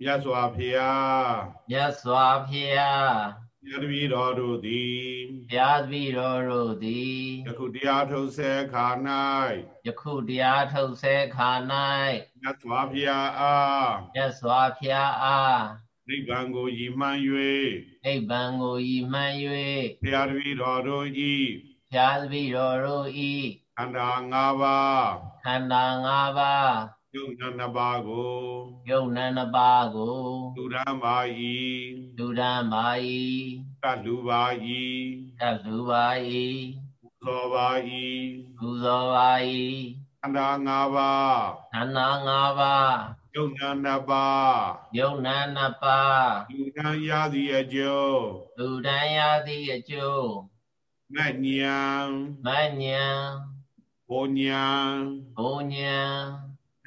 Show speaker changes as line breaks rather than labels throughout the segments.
မြတ်စွာဘုရား
မြတ်စွာဘုရား
မြတ်တပည့်တော်တို့သည်
ဘုရားသခင်တော်တို့သည်
ယခုတရားထုတ်ဆဲခါ၌
ယခုတရားထုတ်ဆဲခါ၌
မြတ်စွာဘုရားအား
မြတ်စွာဘုရားအား
နိဗ္ဗာန်ကိုရည်မှန်း၍
နိဗ္ဗာန်ကိုရည်မှန်း၍
ဘုရားတပည့်တော်တို့၏
ဘုရားသခင်တော်တို့ဤ
ခန္ဓာ၅ပါး
ခန္ဓာ၅ပါး
ယုံနာနှစ်ပါးကို
ယုံနံနှစ်ပါးကို
လူရန်ပါ၏
လူဒန်းပါ၏
ကလူပါ၏
ကလူပါ၏
သောပါ၏
ပူဇော်ပါ၏
ခန္ဓာ၅ပါး
ခန္ဓာ၅ပါး
ယုံနာနှစ်ပါး
ယုံနံနှစ်ပါး
လူရန်ရသည်အကျိုး
လူဒန်းရသည့်အကျိုး
မဉ္ဉံ
မဉ္ဉံ
ဘောဉံ
ဘုံဉံ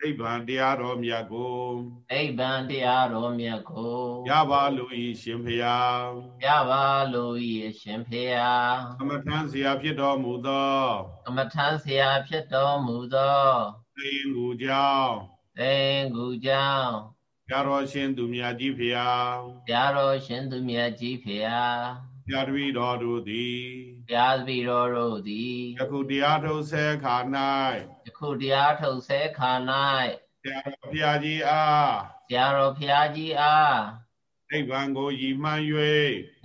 နိဗ္ဗာန်တရားတော်မြတ်ကို
နိဗ္ဗာန်တရားတော်မြတ်ကို
ရပါလို့ဤရှင်ဖျား
ရပါလို့ဤရှင်ဖျား
ကမ္မထံဆရာဖြစ်တော်မူသော
ကမ္မထံဆရာဖြစ်တော်မူသော
သင်္ကူကြောင့်
သင်္ကူကြောင့်
ရတော်ရှင်သူမြတ်ကြီးဖျား
ရတော်ရှင်သူမြတ်ကြီးဖျား
ရတ္တိတော်တို့သည်
ဘုရားသခင်တော်တို့သည်
ယခုတရားထုတ်ဆဲခါ၌
ယခုတရားထုတ်ဆဲခါ၌
တရားတော်ဖျားကြီးအား
ဆရာတော်ဘုရားကြီးအား
နိဗ္ဗာန်ကိုရည်မှန်း၍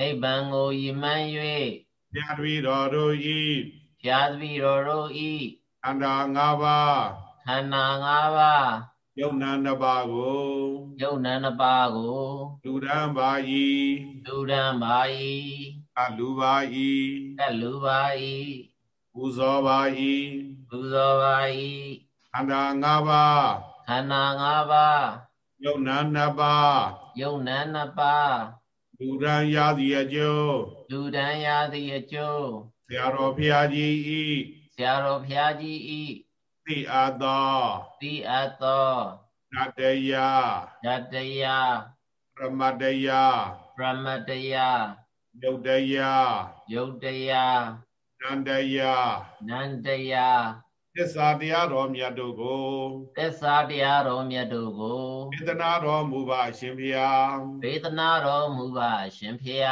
နိဗ္ဗာန်ကိုရည်မှန်း၍
ญาတိတော်တို့၏
ဘုရားသခင်တော်တို့ဤ
ခန္ဓာ၅ပါး
ခန္ဓာ၅ပါး
ယုံနာနှစ်ပါးကို
ယုံနာနှစ်ပါးကို
လူရန်ပါ၏
လူဒန်းပါ၏
အလူပါ
က၏လူပါ၏
ပူဇော်ပါ
ပူဇော်ပါ၏၏
ခန္ဓာ၅ပါး
ခန္ဓာ၅ပါး
ယုံနာနှစ်ပါး
ယုံနာနှစ်ပါး
လူရန်ရသည်အကျိုး
လူဒန်းရသည့်အကျိုး
ဆရာတော်ဖျားကြီး၏
ဆရာတော်ဘုရားကြီးဤ
သိအပ်သော
သိအပ်သော
နတ္တယ
ဓတ္တယ
ပရမတ္တယ
ပရမတ္တ ယ
ယုတ်တယ
ယုတ်တယ
နန္တယ
နန္တယ
သစ္စာတရားတော်မြတ်တို့ကို
သစ္စာတရားတော်မြတ်တို့ကိုေ
တနာတော်မူပါအရှင်ဖျား
ဒေသနာတော်မူပါအရှင်ဖေယ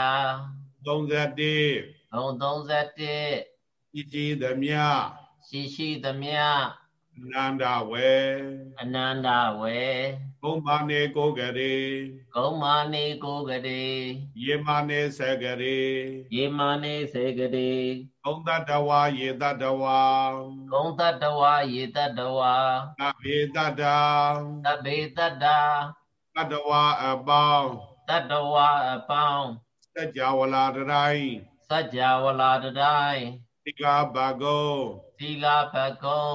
31
ဘုံ31
ကြည်ကြည်သမျှ
ရှိရှိသမျှ
အနန္တဝေ
အနန္တဝေ
ဘုံမာနေကိုကရေ
ဂုံမာနေကိုကတိ
ယေမာနေဆကရေ
ယေမာနေစေကတိ
ဘုံတတ္တဝါယေတတ္တဝါ
ဂုံတတ္တဝါယေတတ္တဝါ
သဗ္ဗေတတ္တာ
တဗ္ဗေတတ္တာ
တတ္တဝါအပေါင်း
တတ္တဝါအပေါင်း
စัจ java လာတတိုင်း
စัจ java လာတတိုင်း
တိကဘဂုံ
သီလဘကုံ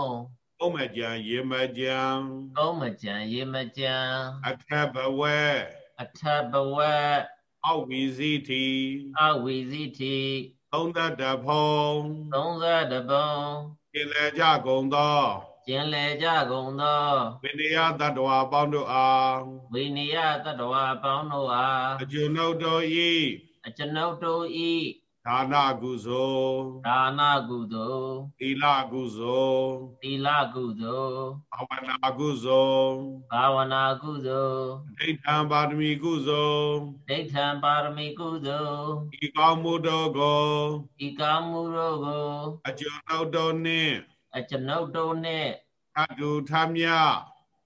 ဘုံမကြံယေမကြံ
ကုံမကြံရေမကြံ
အထဘဝေ
အထဘဝ
အောက်ဝီစီတီ
အဝီဇိတိ
သုံးသက်တဖုံ
30ဘုံ
ကျင်လေကြကုန်သော
ကျင်လေကြကုန်သော
ဝိနည်းတတ္တဝါပေါင်းတို့အား
ဝိနည်းတတ္တဝါပေါင်းတို့အား
အကျွန်ုပ်တို့ဤ
အကျွန်ုပ်တို့ဤ
ဒါနကုသိုလ်
ဒါနကုသိုလ်
သီလကုသိုလ်
သီလကုသိုလ်
ဘာဝနာကုသိုလ်
ဘာဝနာကုသိုလ်
ဒိဋ္ဌံပါရမီကုသိုလ်
ဒိဋ္ဌံပါရမီကုသိုလ်
ဤကောင်းမှုတို့ကို
ဤကားမှုတို့ကို
အကျွန်ုပ်တို့နှင့်
အကျွန်ုပ်တို့နှင့်
ထပ်တူထမြ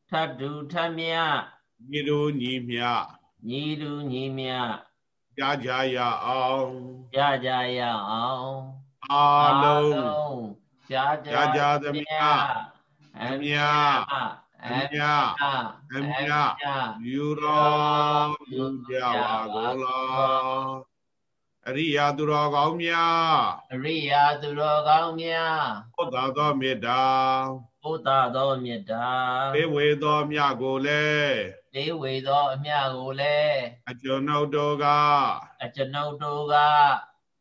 ထပ်တူထပ်မြ
ညီတို့ညီမြ
ညီတူညီမြ
ကြားကြရအောင်
ကြကြရအောင်
အားလုံး
ကြာကြ
ကြာကြာသမျှ
အမြအ
အမြ
အ
အမြယူတော်ယူကြပါကုန်လားအရိယာသူတော်ကောင်းများ
အရိယာသူတော်ကောင်းများ
ဘုဒ္ဓသောမေတ္တာ
ဘုဒ္ဓသောမေတ္တာ
ဘေဝေသောမြတ်ကိုလည်း
ဒေဝေသောအမြကိုလည်း
အကျွန်ုပ်တို့က
အကျွန်ုပ်တို့က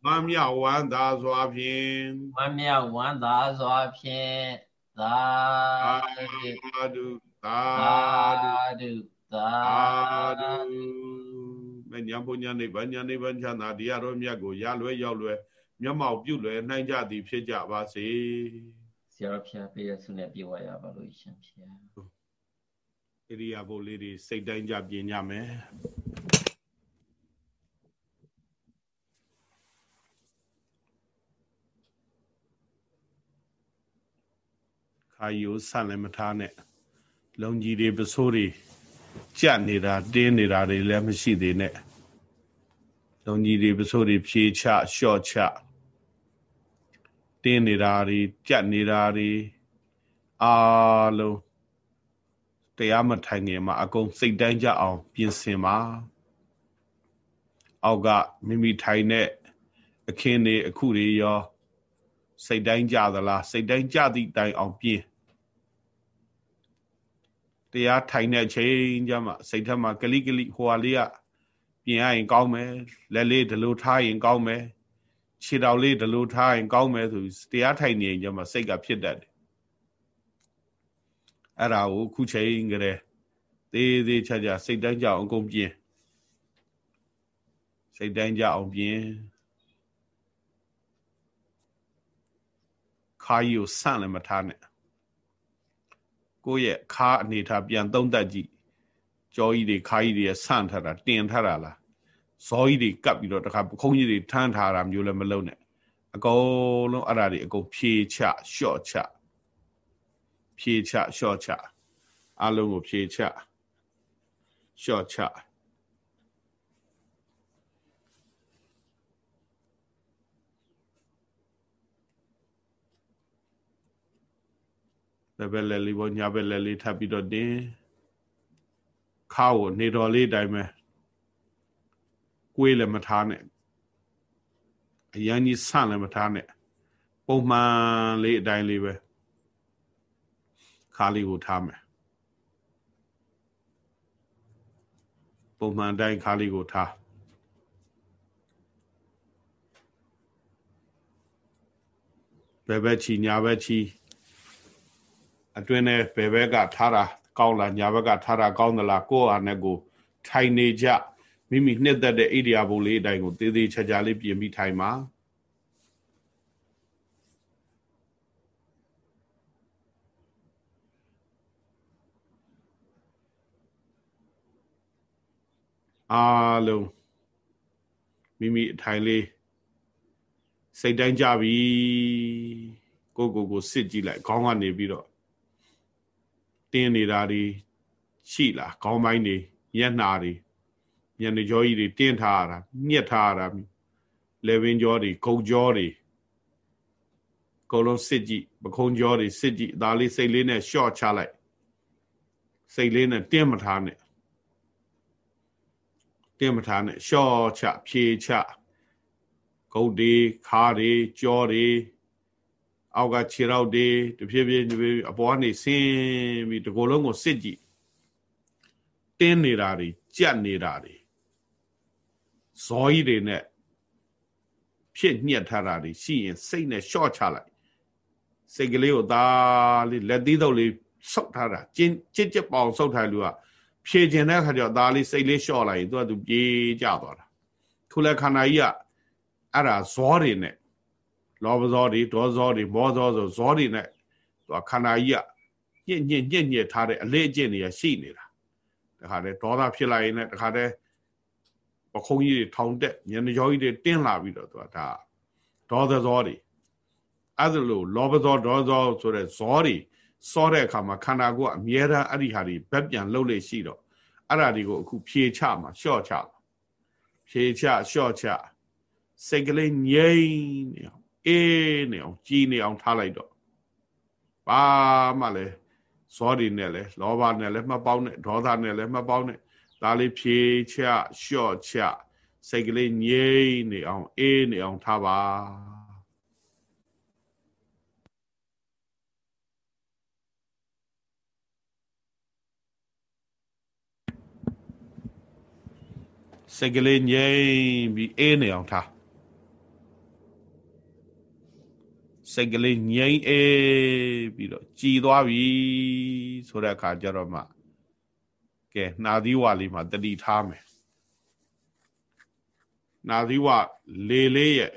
မမြောက်ဝမ်းသာစွာဖြင့်
ဝမ်းမြောက်ဝမ်းသာစွာဖြင့်သာ
သာဓုသာ
ဓု
ဓု
သာဓုသာ
သာဓုမညာပုညာနိဗ္ဗာန်ညာနိဗ္ဗာန်ချမ်းသာတရားတော်မြတ်ကိုရလွယ်ရောက်လွယ်မျက်မှောက်ပြုလွယ်နိုင်ကြသည်ဖြစ်ကြပါစေ
ဆရာတော်ဖျားပေးရဆုနဲ့ပြေဝရပါလို့ရှင်ဖျား
ဣရိယာပုလေးတွေစိတ်တိုင်းကြပြင်ကြမယ်ခါယိုဆန့်လည်းမထားနဲ့လုံကြီးတွေပစိုးတွေကြက်နေတာတင်းနေတာတွေလည်းမရှိသေးနဲ့လုံကြီးတွေပစိုးတွေဖြေချလျှော့ချတင်းနေတာတွေကြက်နေတာတွေအားလုံး တရားမထိုင်ခင်မှာအကုန်စိတ်တိုင်းကြအောင်ပြင်ဆင်ပါအောက်ကမိမိထိုင်တဲ့အခင်းတွေအခုတွေရောစိတ်တိုင်းကြသလားစိတ်တိုင်းကြသည့်တိုင်အောင်ပြင်တရားထိုင်တဲ့အချိန်ကျမှစိတ်ထက်မှာကလိကလိဟိုဟာလေးကပြင်ရရင်ကောင်းမယ်လက်လေးဒီလိုထားရင်ကောင်းမယ်ခြေတော်လေးဒီလိုထားရင်ကောင်းမယ်ဆိုတရားထိုင်နေရင်ကျမှစိတ်ကဖြစ်တတ်တယ် အဲ့ဒါကိုခုချိန်ကြတဲ့သေးသေးချာချာစိတ်တိုင်းကြအောင်အကုန်ပြင်စိတ်တိုင်းကြအောင်ပြင်ခါကြီးကိုဆန့်လည်းမထားနဲ့ကိုယ့်ရဲ့ခါအနေထားပြန်သုံးသပ်ကြည့်ကြောကြီးတွေခါကြီးတွေဆန့်ထားတာတင်ထားတာလားဇောကြီးတွေကပ်ပြီးတော့တခါပခုံးကြီးတွေထမ်းထားတာမျိုးလည်းမလုပ်နဲ့အကုန်လုံးအဲ့ဒါတွေအကုန်ဖြေချလျှော့ချ ဖြေချလျှော့ချအလုံးကိုဖြေချလျှော့ချဘယ်ဘက်လက်လေးပေါ်ညာဘက်လက်လေးထပ်ပြီးတော့တင်းခါကိုနေတော်လေးတိုင်းပဲကိုယ်လည်းမထားနဲ့အရန်ကြီးဆန့်လည်းမထားနဲ့ပုံမှန်လေးအတိုင်းလေးပဲ ခါလေးကိုထားမယ်ပုံမှန်တိုင်းခါလေးကိုထားဘယ်ဘက်ချီညာဘက်ချီအတွင်းနဲ့ဘယ်ဘက်ကထားတာကောင်းလားညာဘက်ကထားတာကောင်းသလားကိုယ့်အားနဲ့ကိုထိုင်နေကြမိမိနှစ်သက်တဲ့ဣရိယာပုလေးအတိုင်းကိုသေးသေးချာချာလေးပြင်ပြီးထိုင်ပါ အားလုံးမိမိအထိုင်လေးစိတ်တိုင်းကြပြီကိုကိုကိုစစ်ကြည့်လိုက်ခေါင်းကနေပြီးတော့တင်းနေတာတွေရှိလားခေါင်းပိုင်းတွေမျက်နှာတွေမျက်နှာကြောကြီးတွေတင်းထားရတာညက်ထားရတာလေဝင်းကြောတွေခုံကြောတွေကိုလုံးစစ်ကြည့်ပခုံးကြောတွေစစ်ကြည့်ဒါလေးစိတ်လေးနဲ့ရှော့ချလိုက်စိတ်လေးနဲ့တင်းမထားနဲ့ တင်းမထားနဲ့ရှော့ချဖြေချဂုတ်တွေခါတွေကြောတွေအောက်ကခြေထောက်တွေတဖြည်းဖြည်းအပေါ်ကနေဆင်းပြီးဒီကိုယ်လုံးကိုစစ်ကြည့်တင်းနေတာတွေကြက်နေတာတွေဇောကြီးတွေနဲ့ဖြစ်ညှက်ထားတာတွေရှိရင်စိတ်နဲ့ရှော့ချလိုက်စိတ်ကလေးကိုသာလေးလက်သီးတော့လေးဆုပ်ထားတာကျင်းချစ်ချစ်ပေါအောင်ဆုပ်ထားလို့က ဖြည့်ကျင်တဲ့အခါကျတော့ဒါလေးစိတ်လေးလျှော့လိုက်ရင်သူကသူပြေးကြသွားတာခုလည်းခန္ဓာကြီးကအဲ့ဒါဇောတွေနဲ့လောဘဇောတွေဒေါဇောတွေမောဇောဆိုဇောတွေနဲ့သူကခန္ဓာကြီးကညှင့်ညှင့်ညှင့်ညှင့်ထားတဲ့အလေးအကျင့်တွေကရှိနေတာတခါတည်းဒေါသဖြစ်လာရင်လည်းတခါတည်းပခုံးကြီးတွေထောင်တက်ညနေကြောကြီးတွေတင်းလာပြီးတော့သူကဒါဒေါသဇောတွေအဲ့ဒါလို့လောဘဇောဒေါဇောဆိုတဲ့ဇောတွေစောတဲ့အခါမှာခန္ဓာကိုယ်ကအမြဲတမ်းအဲ့ဒီဟာတွေဘက်ပြန်လှုပ်လေရှိတော့ အဲ့ဒါတွေကိုအခုဖြေချမှာလျှော့ချဖြေချလျှော့ချစိတ်ကလေးငြိမ့်နေအောင်အေးနေအောင်ကြည်နေအောင်ထားလိုက်တော့ဘာမှလည်းဇောဒီနဲ့လဲလောဘနဲ့လဲမပေါင်းနဲ့ဒေါသနဲ့လဲမပေါင်းနဲ့ဒါလေးဖြေချလျှော့ချစိတ်ကလေးငြိမ့်နေအောင်အေးနေအောင်ထားပါ စိတ်ကလေးငြိမ့်ပြီးအေးနေအောင်ထားစိတ်ကလေးငြိမ့်အေးပြီးတော့ကြည်သွားပြီဆိုတဲ့အခါကျတော့မှကဲနှာသီးဝါလေးမှာတတိထားမယ်နှာသီးဝါလေလေးရဲ့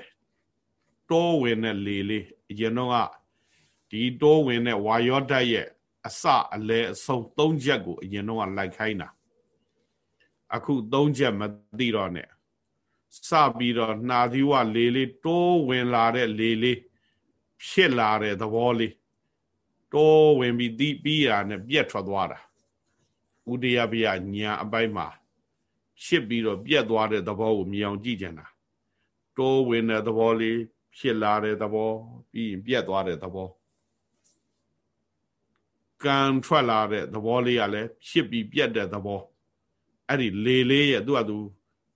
တိုးဝင်တဲ့လေလေးအရင်တော့ကဒီတိုးဝင်တဲ့ဝါယောဓာတ်ရဲ့အစအလဲအဆုံး၃ချက်ကိုအရင်တော့လိုက်ခိုင်းတာ အခု၃ချက်မသိတော့နဲ့စပြီးတော့နှာသီးဝလေးလေးတိုးဝင်လာတဲ့လေးလေးဖြစ်လာတဲ့သဘောလေးတိုးဝင်ပြီးတီးပြီးတာနဲ့ပြက်ထွက်သွားတာဥဒယဗျာညာအပိုင်းမှာရှစ်ပြီးတော့ပြက်သွားတဲ့သဘောကိုမြင်အောင်ကြည့်ကြတာတိုးဝင်တဲ့သဘောလေးဖြစ်လာတဲ့သဘောပြီးရင်ပြက်သွားတဲ့သဘောကံထွက်လာတဲ့သဘောလေးကလည်းဖြစ်ပြီးပြက်တဲ့သဘော အဲ့ဒီလေလေးရဲ့သူ့အတူ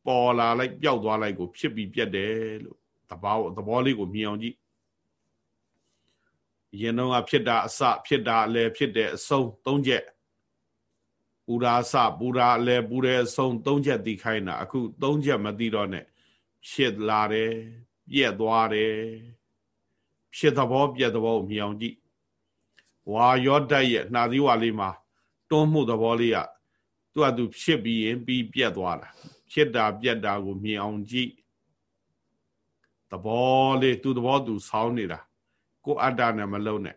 ပေါ်လာလိုက်ပျောက်သွားလိုက်ကို ဖြစ်ပြီးပြက်တယ်လို့သဘောသဘောလေးကိုမြင်အောင်ကြည့်ရင်တော့ကဖြစ်တာအစဖြစ်တာအလယ်ဖြစ်တဲ့အဆုံးသုံးချက်ပူရာစပူရာအလယ်ပူတဲ့အဆုံးသုံးချက်သိခိုင်းတာအခုသုံးချက်မသိတော့နဲ့ဖြစ်လာတယ်ပြက်သွားတယ်ဖြစ်သဘောပြက်သဘောကိုမြင်အောင်ကြည့်ဝါရောတတ်ရဲ့နှာသီးဝါလေးမှာတွန်းမှုသဘောလေးက သူ့အတူဖြစ်ပြီးရင်ပြီးပြက်သွားတာဖြစ်တာပြက်တာကိုမြင်အောင်ကြည့်သဘောလေးသူ့သဘောသူဆောင်းနေတာကိုအတ္တနဲ့မလုံးနဲ့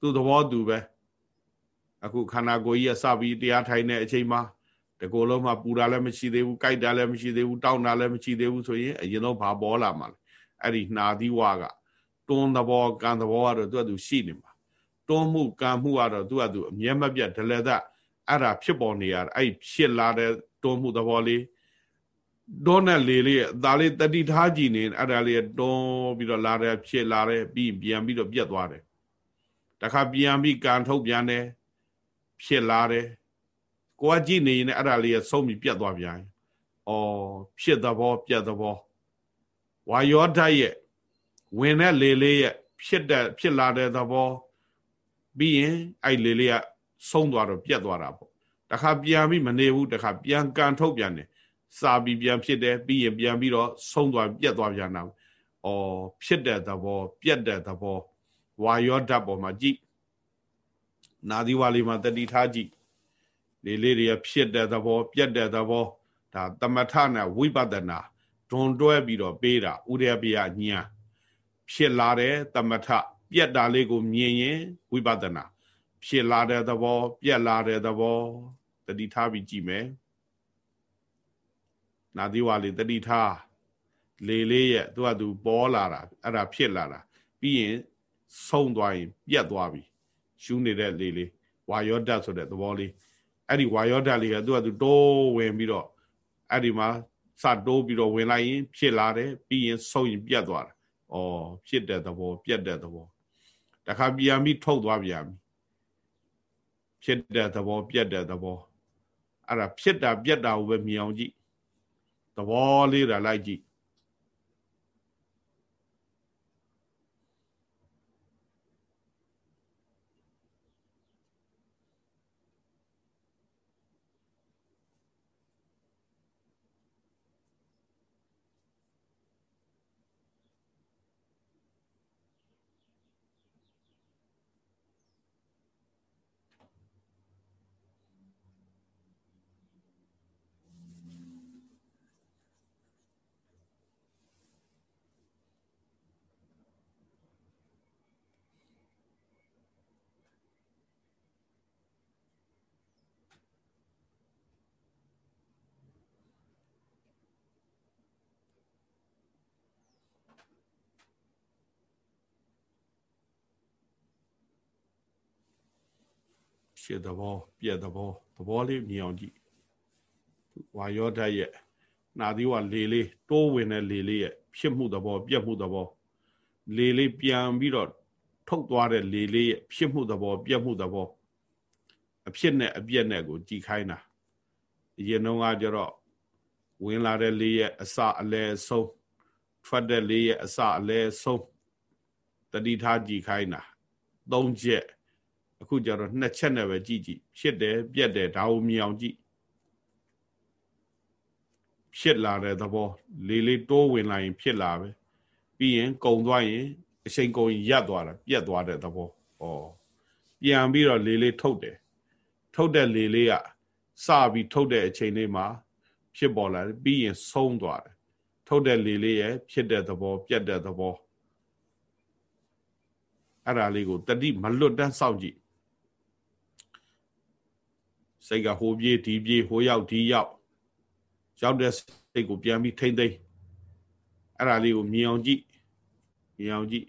သူ့သဘောသူပဲအခုခန္ဓာကိုယ်ကြီးကစပြီးတရားထိုင်တဲ့အချိန်မှာတကိုယ်လုံးမှာပူတာလည်းမရှိသေးဘူးကြိုက်တာလည်းမရှိသေးဘူးတောင်းတာလည်းမရှိသေးဘူးဆိုရင်အရင်တော့ဘာပေါ်လာမှာလဲအဲ့ဒီနှာသီးဝါကတွန်းသဘောကံသဘောကတော့သူကသူရှိနေမှာတွန်းမှုကံမှုကတော့သူကသူအမြဲမပြတ်ဒလသ အဲ့ဒါဖြစ်ပေါ်နေရအဲ့ဖြစ်လာတဲ့တွန်းမှုသဘောလေးတွန်းတဲ့လေလေးဒါလေးတတိထားကြည့်နေအဲ့ဒါလေးတွန်းပြီးတော့လာတယ်ဖြစ်လာတယ်ပြီးပြန်ပြီးတော့ပြတ်သွားတယ်တခါပြန်ပြီးကံထုတ်ပြန်တယ်ဖြစ်လာတယ်ကိုကကြည့်နေရင်အဲ့ဒါလေးဆုံးပြီးပြတ်သွားပြန်ဩဖြစ်သဘောပြတ်သဘောဝါယောဓာတ်ရဲ့ဝင်တဲ့လေလေးရဲ့ဖြစ်တဲ့ဖြစ်လာတဲ့သဘောပြီးရင်အဲ့လေလေးက ဆုံးသွားတော့ပြတ်သွားတာပေါ့တခါပြန်ပြီးမနေဘူးတခါပြန်ကန်ထုတ်ပြန်တယ်စာပြီးပြန်ဖြစ်တယ်ပြီးရင်ပြန်ပြီးတော့ဆုံးသွားပြတ်သွားပြန်တာဩဖြစ်တဲ့သဘော ပြတ်တဲ့သဘောဝါယောဓာတ်ပေါ်မှာကြည့်နာသီဝါလေးမှာတတိထားကြည့်လေလေးတွေဖြစ်တဲ့သဘော ပြတ်တဲ့သဘောဒါတမထနဲ့ဝိပဿနာဒွန်တွဲပြီးတော့ပေးတာဥရပယညာဖြစ်လာတဲ့တမထပြက်တာလေးကိုမြင်ရင်ဝိပဿနာ ဖြစ်လာတဲ့သဘော ပြက်လာတဲ့သဘောတတိထားပြီးကြည့်မယ်နာသီဝါလေးတတိထားလေလေးရဲ့သူကသူပေါ်လာတာအဲ့ဒါဖြစ်လာတာပြီးရင်ဆုံးသွားရင် ပြက်သွားပြီရှူးနေတဲ့လေလေးဝါယောဓာတ်ဆိုတဲ့သဘောလေးအဲ့ဒီဝါယောဓာတ်လေးကသူကသူတိုးဝင်ပြီးတော့အဲ့ဒီမှာစတိုးပြီးတော့ဝင်လိုက်ရင် ဖြစ်လာတယ်ပြီးရင်ဆုံးရင်ပြတ်သွားတာ။ဩဖြစ်တဲ့သဘော ပြတ်တဲ့သဘောတခါပြန်ပြီးထုတ်သွားပြန်ပြီ ဖြစ်တဲ့သဘောပြတ်တဲ့သဘောအဲ့ဒါဖြစ်တာပြတ်တာကိုပဲမြင်အောင်ကြည့်သဘောလေးတာလိုက်ကြည့် ရှစ်သဘောပြက်သဘောသဘောလေးမြင်အောင်ကြည့်ဝါယောဓာတ်ရဲ့နာသီဝလေလေးတိုးဝင်တဲ့လေလေးရဲ့ဖြစ်မှုသဘော ပြက်မှုသဘောလေလေးပြန်ပြီးတော့ထုတ်သွားတဲ့လေလေးရဲ့ဖြစ်မှုသဘောပြက်မှုသဘောအဖြစ်နဲ့အပြက်နဲ့ကိုကြည်ခိုင်းတာအရင်တော့ကကျတော့ဝင်လာတဲ့လေရဲ့အစအလဲဆုံးထွက်တဲ့လေရဲ့အစအလဲဆုံးတတိထားကြည်ခိုင်းတာသုံးချက် အခုကျတော့နှစ်ချက်နဲ့ပဲကြည့်ကြည့်ဖြစ်တယ်ပြက်တယ်ဒါကိုမြင်အောင်ကြည့်ဖြစ်လာတဲ့သဘောလေးလေးတိုးဝင်လာရင်ဖြစ်လာပဲပြီးရင်ကုံသွားရင်အချိန်ကုန်ရင်ရပ်သွားတာပြက်သွားတဲ့သဘောဩပြန်ပြီးတော့လေးလေးထုတ်တယ်ထုတ်တဲ့လေးလေးကစပြီးထုတ်တဲ့အချိန်လေးမှာဖြစ်ပေါ်လာတယ်ပြီးရင်ဆုံးသွားတယ်ထုတ်တဲ့လေးလေးရဲ့ဖြစ်တဲ့သဘောပြက်တဲ့သဘောအဲ့ဒါလေးကိုတတိမလွတ်တမ်းစောင့်ကြည့် စိတ်ကဟိုပြေးဒီပြေးဟိုရောက်ဒီရောက်ရောက်တဲ့စိတ်ကိုပြန်ပြီးထိမ့်သိမ့်အဲ့ဒါလေးကိုမြင်အောင်ကြည့်မြင်အောင်ကြည့်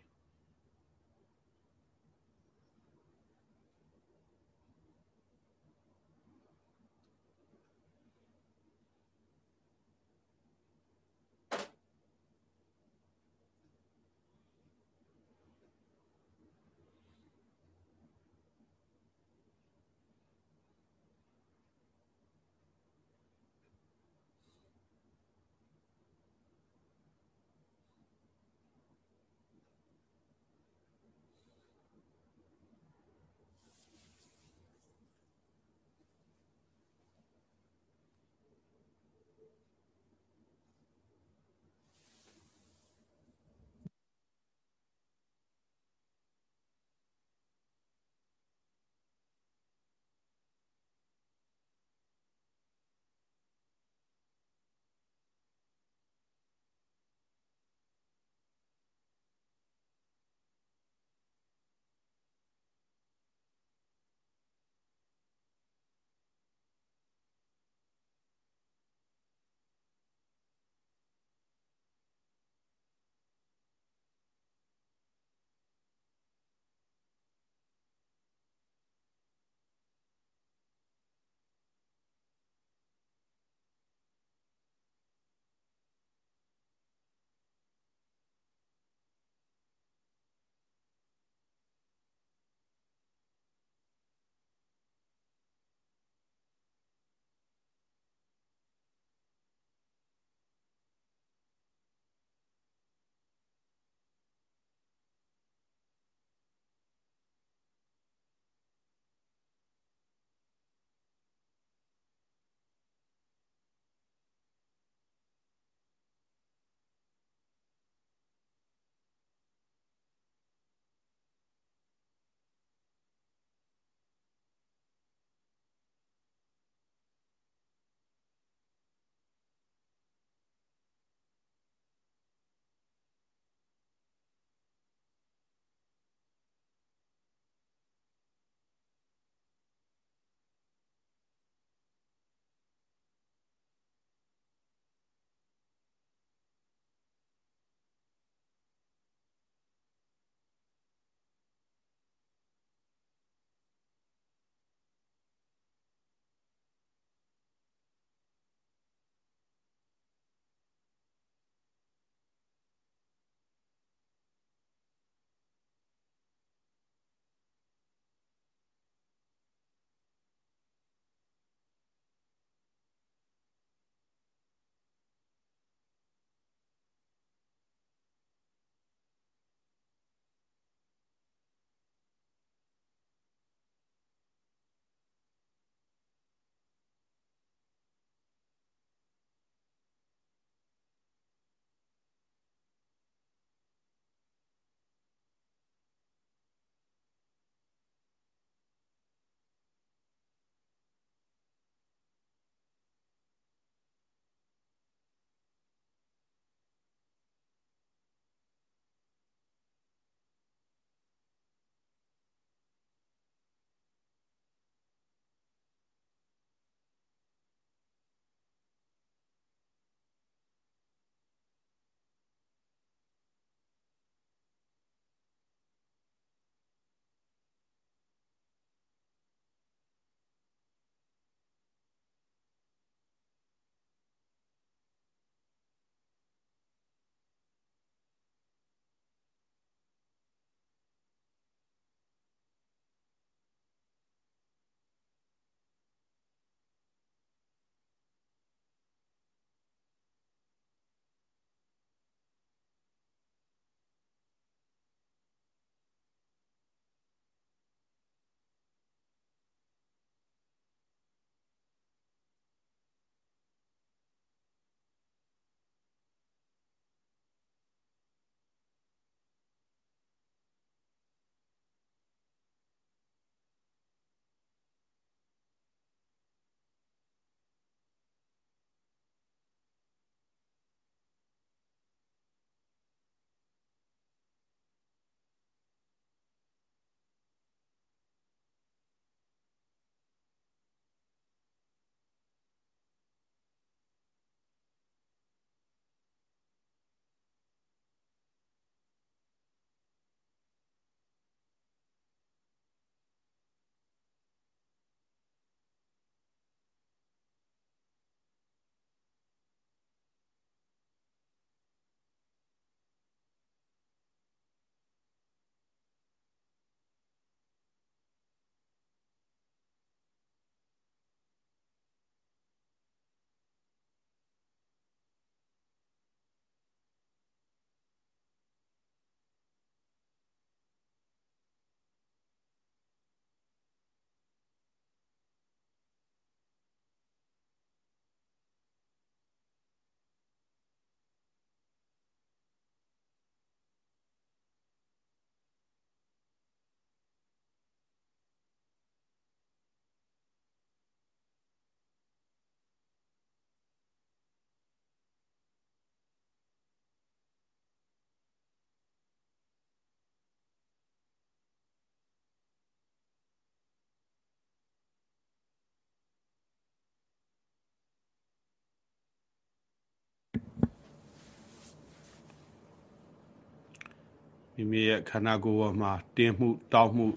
မိမိရဲ့ခန္ဓာကိုယ်ပေါ်မှာတင်းမှုတောက်မှု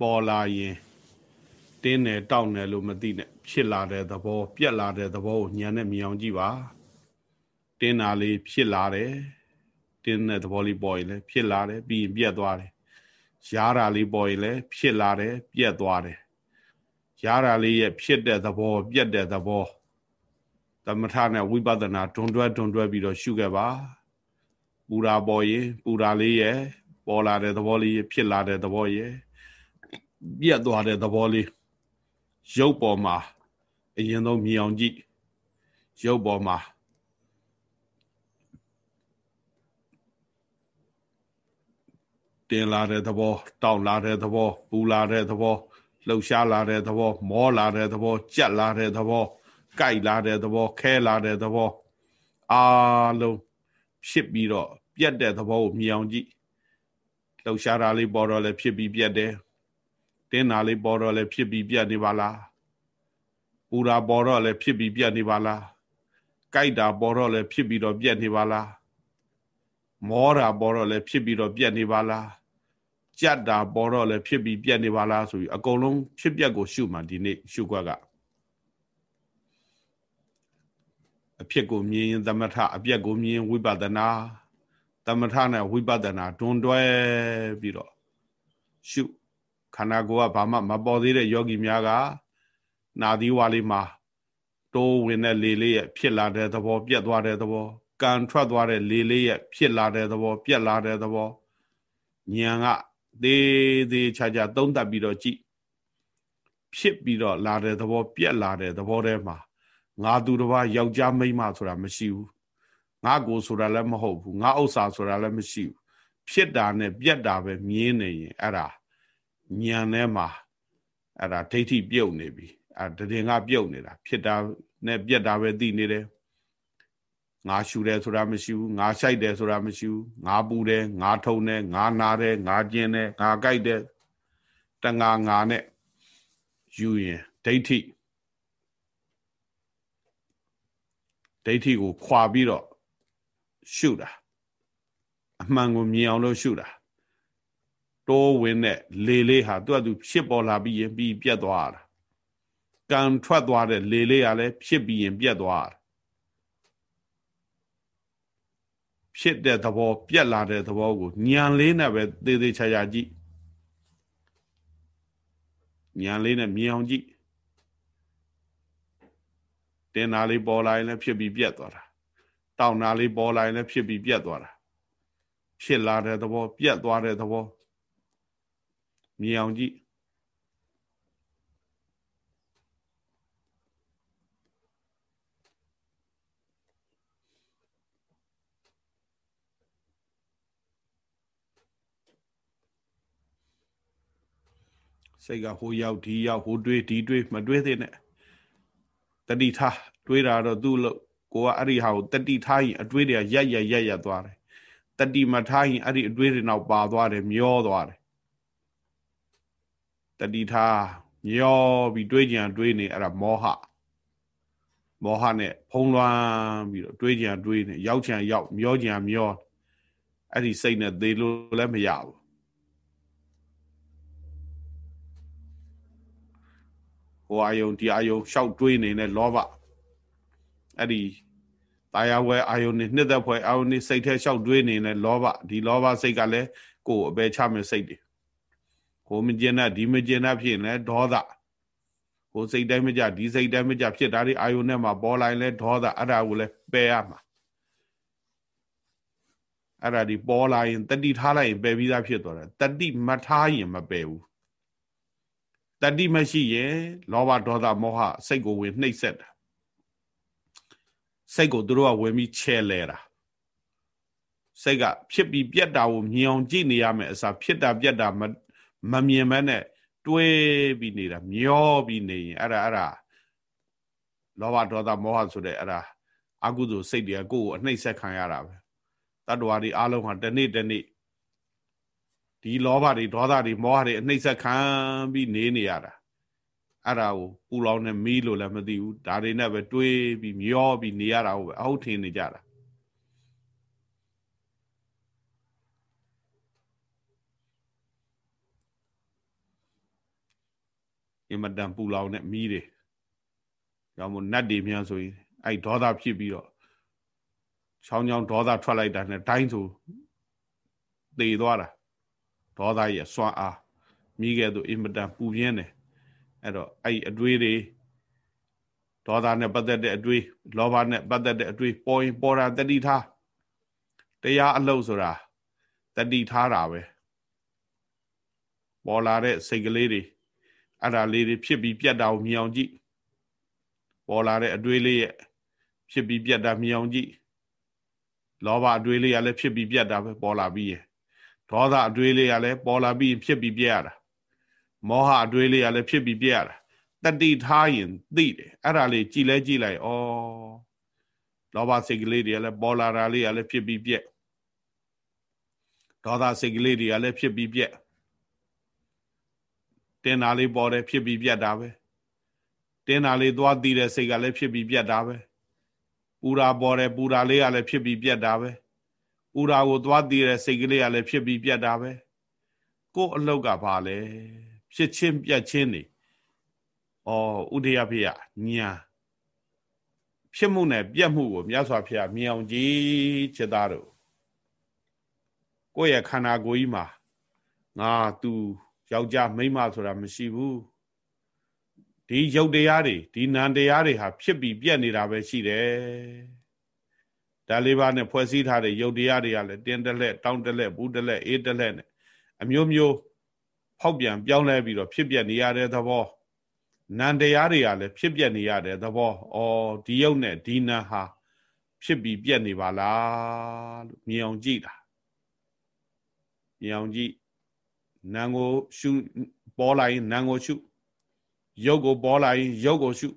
ပေါ်လာရင်တင်းတယ်တောက်တယ်လို့မသိနဲ့ဖြစ်လာတဲ့သဘော ပြက်လာတဲ့သဘောကိုဉာဏ်နဲ့မြင်အောင်ကြည့်ပါတင်းတာလေးဖြစ်လာတယ်တင်းတဲ့သဘောလေးပေါ်ရင်လည်းဖြစ်လာတယ်ပြီးရင်ပြက်သွားတယ်ရားတာလေးပေါ်ရင်လည်းဖြစ်လာတယ်ပြက်သွားတယ်ရားတာလေးရဲ့ဖြစ်တဲ့သဘော ပြက်တဲ့သဘောသမထနဲ့ဝိပဿနာတွန်တွဲတွန်တွဲပြီးတော့ရှုခဲ့ပါ ပူရာပေါ်ရင်ပူရာလေးရဲ့ပေါ်လာတဲ့သဘောလေးဖြစ်လာတဲ့သဘောရဲ့ပြက်သွားတဲ့သဘောလေးရုပ်ပေါ်မှာအရင်ဆုံးမြင်အောင်ကြည့်ရုပ်ပေါ်မှာတင်လာတဲ့သဘောတောက်လာတဲ့သဘောပူလာတဲ့သဘောလှုပ်ရှားလာတဲ့သဘော မောလာတဲ့သဘောကြက်လာတဲ့သဘောကြိုက်လာတဲ့သဘောခဲလာတဲ့သဘောအာလုံးဖြစ်ပြီးတော့ ပြက်တဲ့သဘောကိုမြင်အောင်ကြည့်လှုပ်ရှားတာလေးပေါ်တော့လည်းဖြစ်ပြီးပြက်တယ်တင်းတာလေးပေါ်တော့လည်းဖြစ်ပြီးပြက်နေပါလားပူတာပေါ်တော့လည်းဖြစ်ပြီးပြက်နေပါလားကြိုက်တာပေါ်တော့လည်းဖြစ်ပြီးတော့ပြက်နေပါလားမောတာပေါ်တော့လည်းဖြစ်ပြီးတော့ပြက်နေပါလားကြက်တာပေါ်တော့လည်းဖြစ်ပြီးပြက်နေပါလားဆိုပြီးအကုန်လုံးဖြစ်ပြက်ကိုရှုမှဒီနေ့ရှုွက်ကအဖြစ်ကိုမြင်ရင်သမထအပြက်ကိုမြင်ဝိပဿနာ သမထနဲ့ဝိပဿနာတွန်တွဲပြီးတော့ရှုခန္ဓာကိုယ်ကဘာမှမပေါ်သေးတဲ့ယောဂီများကနာသီဝါလေးမှာတိုးဝင်တဲ့လေလေးရဲ့ဖြစ်လာတဲ့သဘော ပြက်သွားတဲ့သဘောကံထွက်သွားတဲ့လေလေးရဲ့ဖြစ်လာတဲ့သဘော ပြက်လာတဲ့သဘောဉာဏ်ကသေးသေးချာချာသုံးသပ်ပြီးတော့ကြည့်ဖြစ်ပြီးတော့လာတဲ့သဘော ပြက်လာတဲ့သဘောထဲမှာငါသူတစ်ပါးယောက်ျားမိန်းမဆိုတာမရှိဘူး ငါကိုဆိုတာလည်းမဟုတ်ဘူးငါဥစ္စာဆိုတာလည်းမရှိဘူးဖြစ်တာနဲ့ပြက်တာပဲမြင်နေရင်အဲ့ဒါဉာဏ်ထဲမှာအဲ့ဒါဒိဋ္ဌိပြုတ်နေပြီအဲ့တည်ငါပြုတ်နေတာဖြစ်တာနဲ့ပြက်တာပဲသိနေတယ်ငါရှူတယ်ဆိုတာမရှိဘူးငါဆိုင်တယ်ဆိုတာမရှိဘူးငါပူတယ်ငါထုံတယ်ငါနာတယ်ငါကျင်တယ်ငါကြိုက်တယ်တငါငါနဲ့ယူရင်ဒိဋ္ဌိဒိဋ္ဌိကိုခွာပြီးတော့ ရှုတာအမှန်ကိုမြင်အောင်လို့ရှုတာတိုးဝင်တဲ့လေလေးဟာသူ့အတူဖြစ်ပေါ်လာပြီးရင်ပြီးပြတ်သွားတာကံထွက်သွားတဲ့လေလေးကလည်းဖြစ်ပြီးရင်ပြတ်သွားတာဖြစ်တဲ့သဘောပြက်လာတဲ့သဘောကိုညံလေးနဲ့ပဲသေးသေးချာချာကြည့်ညံလေးနဲ့မြင်အောင်ကြည့်တင်နာလေးပေါ်လာရင်လည်းဖြစ်ပြီးပြက်သွားတာ တောင်းနာလေးပေါ်လာရင်လည်းဖြစ်ပြီးပြက်သွားတာဖြစ်လာတဲ့သဘော ပြက်သွားတဲ့သဘောမြင်အောင်ကြည့်စိတ်ကဟိုရောက်ဒီရောက်ဟိုတွေးဒီတွေးမတွေးသေးနဲ့တတိထားတွေးတာတော့သူ့လို့ ကိုကအဲ့ဒီဟာကိုတတိထားရင်အတွေးတွေကရက်ရက်ရက်ရက်သွားတယ်တတိမထားရင်အဲ့ဒီအတွေးတွေနောက်ပါသွားတယ်မျောသွားတယ်တတိထားမျောပြီးတွေးကြံတွေးနေအဲ့ဒါမောဟမောဟနဲ့ဖုံးလွှမ်းပြီးတော့တွေးကြံတွေးနေရောက်ချံရောက်မျောကြံမျောအဲ့ဒီစိတ်နဲ့သေလို့လည်းမရဘူးဟိုအာယုံဒီအာယုံရှောက်တွေးနေတဲ့လောဘ အဲ့ဒီတာယာဝဲအာယုန်နဲ့နှစ်သက်ဖွယ်အာယုန်နဲ့စိတ်ထဲလျှောက်တွေးနေတဲ့လောဘဒီလောဘစိတ်ကလည်းကိုယ်အပေချမဲ့စိတ်တွေကိုမကျင်တဲ့ဒီမကျင်တဲ့ဖြစ်ရင်လည်းဒေါသကိုစိတ်တိုင်းမကြဒီစိတ်တိုင်းမကြဖြစ်တာဒီအာယုန်နဲ့မှာပေါ်လာရင်လည်းဒေါသအဲ့ဒါကိုလည်းပယ်ရမှာအဲ့ဒါဒီပေါ်လာရင်တတိထားလိုက်ရင်ပယ်ပြီးသားဖြစ်သွားတယ်တတိမထားရင်မပယ်ဘူးတတိမရှိရင်လောဘဒေါသမောဟစိတ်ကိုဝင်နှိပ်စက်တာ စိတ်ကိုသူတို့ကဝင်ပြီးချဲလဲတာစိတ်ကဖြစ်ပြီးပြက်တာကိုမြင်အောင်ကြည့်နေရမယ်အစားဖြစ်တာပြက်တာမမမြင်မနဲ့တွေးပြီးနေတာမျောပြီးနေရင်အဲ့ဒါအဲ့ဒါလောဘဒေါသမောဟဆိုတဲ့အဲ့ဒါအကုသိုလ်စိတ်တွေကကိုယ့်ကိုအနှိမ့်ဆက်ခံရတာပဲတတ္တဝါတွေအားလုံးဟာတနေ့တနေ့ဒီလောဘတွေဒေါသတွေမောဟတွေအနှိမ့်ဆက်ခံပြီးနေနေရတာ အဲ့ဒါကိုပူလောင်နေမီးလို့လည်းမသိဘူးဒါတွေနဲ့ပဲတွေးပြီးမျောပြီးနေရတာကိုပဲအဟုတ်ထင်နေကြတာအင်မတန်ပူလောင်တဲ့မီးတွေကြောင့်မို့နတ်တွေများဆိုရင်အဲ့ဒေါသဖြစ်ပြီးတော့ချောင်းချောင်းဒေါသထွက်လိုက်တာနဲ့တိုင်းဆိုတေသွားတာဒေါသရဲ့စွမ်းအားမိခဲ့သူအင်မတန်ပူပြင်းတယ် အဲ့တော့အဲ့အတွေးတွေဒေါသနဲ့ပတ်သက်တဲ့အတွေးလောဘနဲ့ပတ်သက်တဲ့အတွေးပေါ်ရင်ပေါ်တာတတိထားတရားအလုပ်ဆိုတာတတိထားတာပဲပေါ်လာတဲ့စိတ်ကလေးတွေအဲ့ဒါလေးတွေဖြစ်ပြီးပြတ်တာကိုမြင်အောင်ကြည့်ပေါ်လာတဲ့အတွေးလေးရဲ့ဖြစ်ပြီးပြတ်တာမြင်အောင်ကြည့်လောဘအတွေးလေးကလည်းဖြစ်ပြီးပြတ်တာပဲပေါ်လာပြီးရဲ့ဒေါသအတွေးလေးကလည်းပေါ်လာပြီးဖြစ်ပြီးပြတ်ရတာ မောဟအတွေးလေးကလည်းဖြစ်ပြီးပြတ်ရတာတတိထားရင်သိတယ်အဲ့ဒါလေးကြည်လဲကြည်လိုက်ဩလောဘစိတ်ကလေးတွေကလည်းပေါ်လာတာလေးကလည်းဖြစ်ပြီးပြက်ဒေါသစိတ်ကလေးတွေကလည်းဖြစ်ပြီးပြက်တင်တာလေးပေါ်တယ်ဖြစ်ပြီးပြက်တာပဲတင်းတာလေးသွားတည်တဲ့စိတ်ကလည်းဖြစ်ပြီးပြတ်တာပဲပူရာပေါ်တယ်ပူရာလေးကလည်းဖြစ်ပြီးပြတ်တာပဲပူရာကိုသွားတည်တဲ့စိတ်ကလေးကလည်းဖြစ်ပြီးပြတ်တာပဲကို့အလုတ်ကဘာလဲ ဖြစ်ချင်းပြတ်ချင်းနေဩဥဒိယဖေယညာဖြစ်မှုနဲ့ပြတ်မှုကိုမြတ်စွာဘုရားမြင်အောင်ကြည်ချက်သားတို့ကိုယ့်ရဲ့ခန္ဓာကိုယ်ကြီးမှာငါသူယောက်ျားမိန်းမဆိုတာမရှိဘူးဒီယုတ်တရားတွေဒီနံတရားတွေဟာဖြစ်ပြီးပြက်နေတာပဲရှိတယ်ဒါလေးပါးနဲ့ဖွဲ့စည်းထားတဲ့ယုတ်တရားတွေကလည်းတင်းတလက်တောင်းတလက်ဘူးတလက်အေးတလက်နဲ့အမျိုးမျိုး ဖောက်ပြန်ပြောင်းလဲပြီးတော့ဖြစ်ပြက်နေရတဲ့သဘောနံတရားတွေကလည်းဖြစ်ပြက်နေရတဲ့သဘောဩဒီယုတ်နဲ့ဒီနံဟာဖြစ်ပြီးပြက်နေပါလားလို့မြင်အောင်ကြည့်တာမြင်အောင်ကြည့်နံကိုရှုပေါ်လာရင်နံကိုရှုရုပ်ကိုပေါ်လာရင်ရုပ်ကိုရှု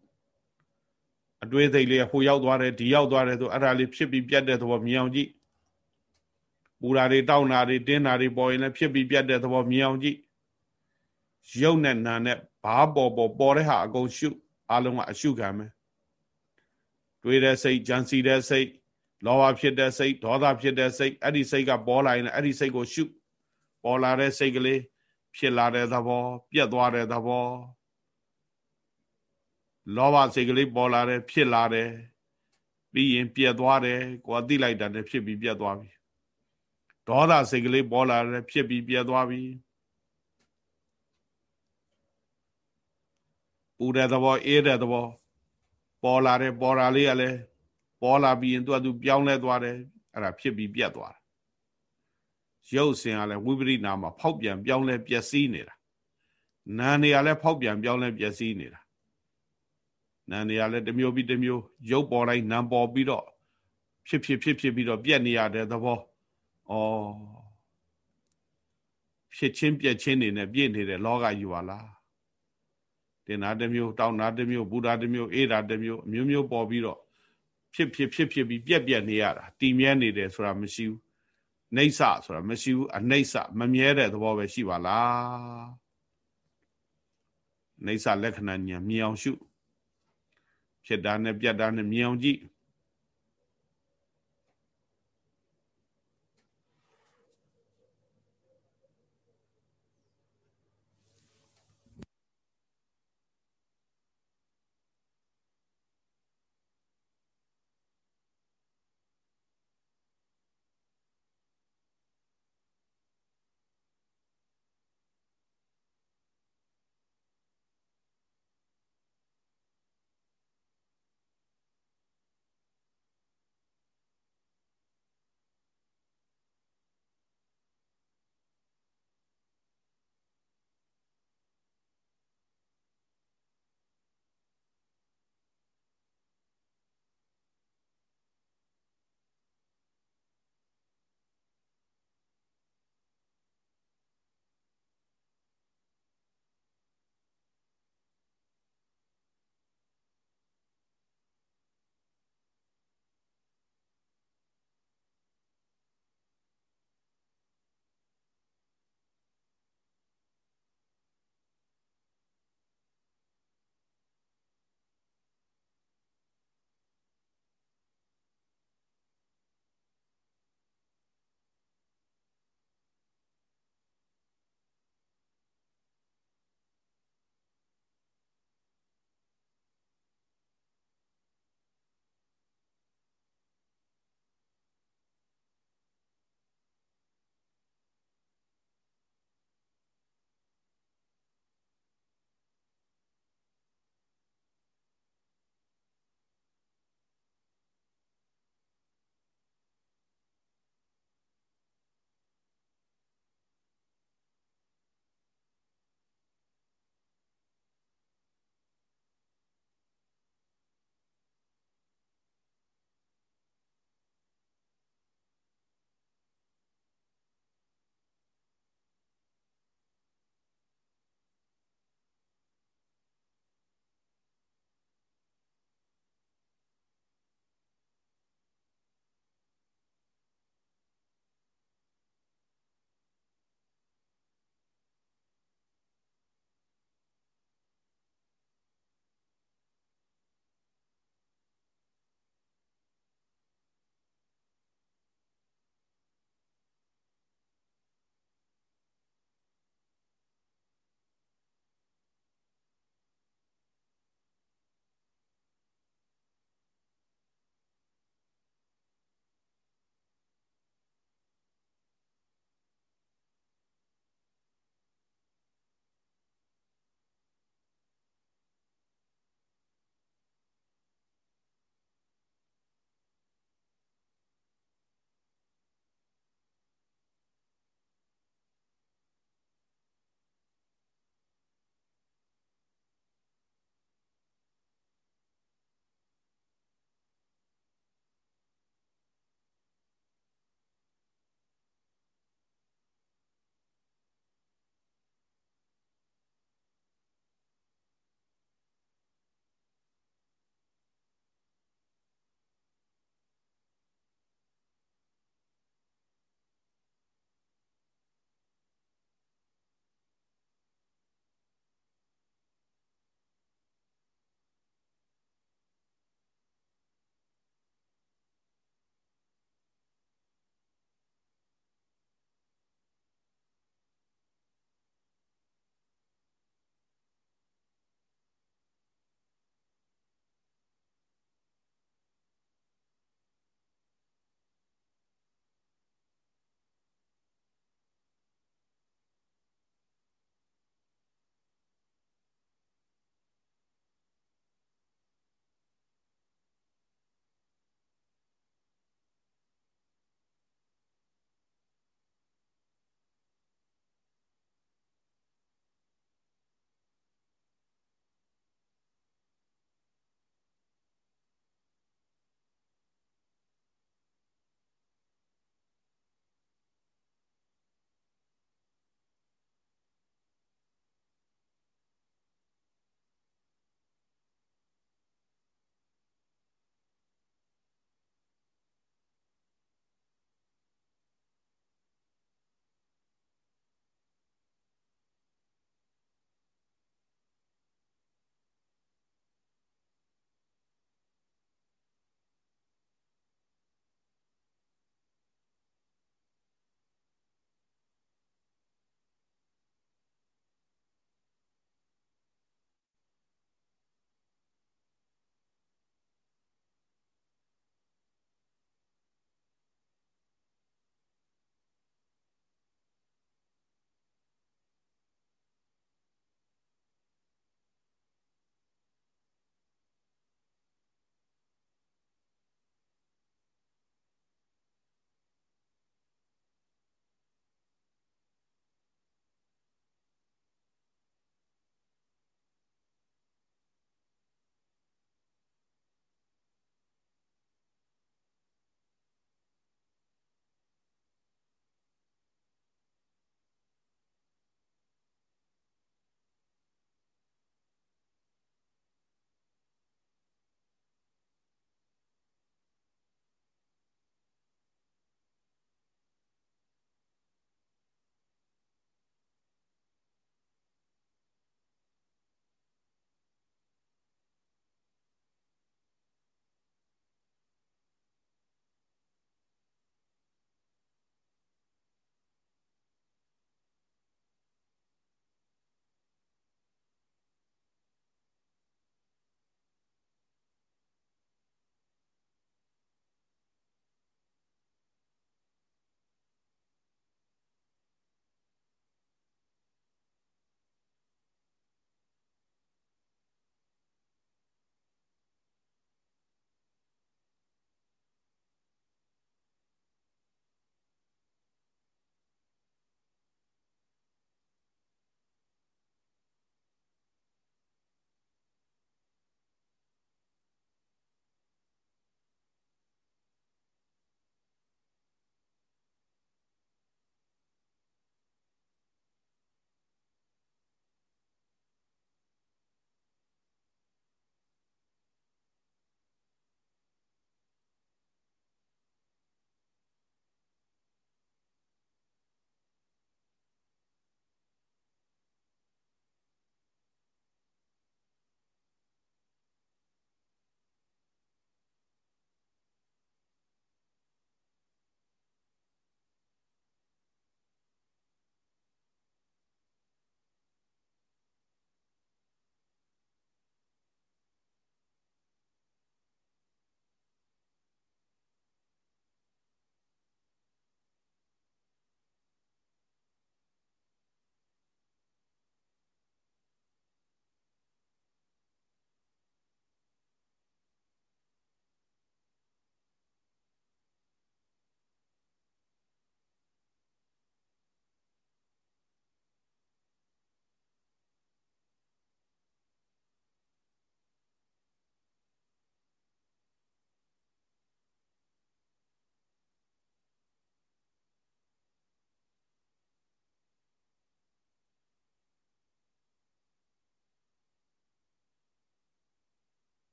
အတွေးသိလေးဟိုရောက်သွားတယ်ဒီရောက်သွားတယ်ဆိုအဲ့ဒါလေးဖြစ်ပြီးပြတ်တဲ့သဘောမြင်အောင်ကြည့်ပူရာတွေတောက်နာတွေတင်းနာတွေပေါ်ရင်လည်းဖြစ်ပြီးပြတ်တဲ့သဘောမြင်အောင်ကြည့် ရုပ်နဲ့နာနဲ့ဘာပေါ်ပေါ်ပေါ်တဲ့ဟာအကုန်ရှုအလုံးကအရှုခံမယ်တွေးတဲ့စိတ်ကြံစီတဲ့စိတ်လောဘဖြစ်တဲ့စိတ်ဒေါသဖြစ်တဲ့စိတ်အဲ့ဒီစိတ်ကပေါ်လာရင်အဲ့ဒီစိတ်ကိုရှုပေါ်လာတဲ့စိတ်ကလေးဖြစ်လာတဲ့သဘောပြတ်သွားတဲ့သဘောလောဘစိတ်ကလေးပေါ်လာတယ်ဖြစ်လာတယ်ပြီးရင်ပြက်သွားတယ်ကိုယ်သိလိုက်တာနဲ့ဖြစ်ပြီးပြက်သွားပြီဒေါသစိတ်ကလေးပေါ်လာတယ်ဖြစ်ပြီးပြက်သွားပြီ ပူတဲ့သဘောအေးတဲ့သဘောပေါ်လာတယ်ပေါ်လာလေးကလည်းပေါ်လာပြီးရင်သူကသူပြောင်းလဲသွားတယ်အဲ့ဒါဖြစ်ပြီးပြက်သွားတယ်ရုပ်စင်ကလည်းဝိပရိနာမှာဖောက်ပြန်ပြောင်းလဲပျက်စီးနေတာနာနေကလည်းဖောက်ပြန်ပြောင်းလဲပျက်စီးနေတာနာနေရလဲတစ်မျိုးပြီးတစ်မျိုးရုပ်ပေါ်တိုင်းနာပေါ်ပြီးတော့ဖြစ်ဖြစ်ဖြစ်ဖြစ်ပြီးတော့ပြက်နေရတဲ့သဘောဩဖြစ်ချင်းပြက်ချင်းနေနဲ့ပြည့်နေတဲ့လောကကြီးပါလား တင်နာတစ်မျိုးတောင်းနာတစ်မျိုးဘုရားတစ်မျိုးအေးတာတစ်မျိုးအမျိုးမျိုးပေါ်ပြီးတော့ဖြစ်ဖြစ်ဖြစ်ဖြစ်ပြီးပြက်ပြက်နေရတာတည်မြဲနေတယ်ဆိုတာမရှိဘူးနှိမ့်ဆဆိုတာမရှိဘူးအနှိမ့်ဆမမြဲတဲ့သဘောပဲရှိပါလားနှိမ့်ဆလက္ခဏာညာမြင်အောင်ရှုဖြစ်တာနဲ့ပြတ်တာနဲ့မြင်အောင်ကြည့်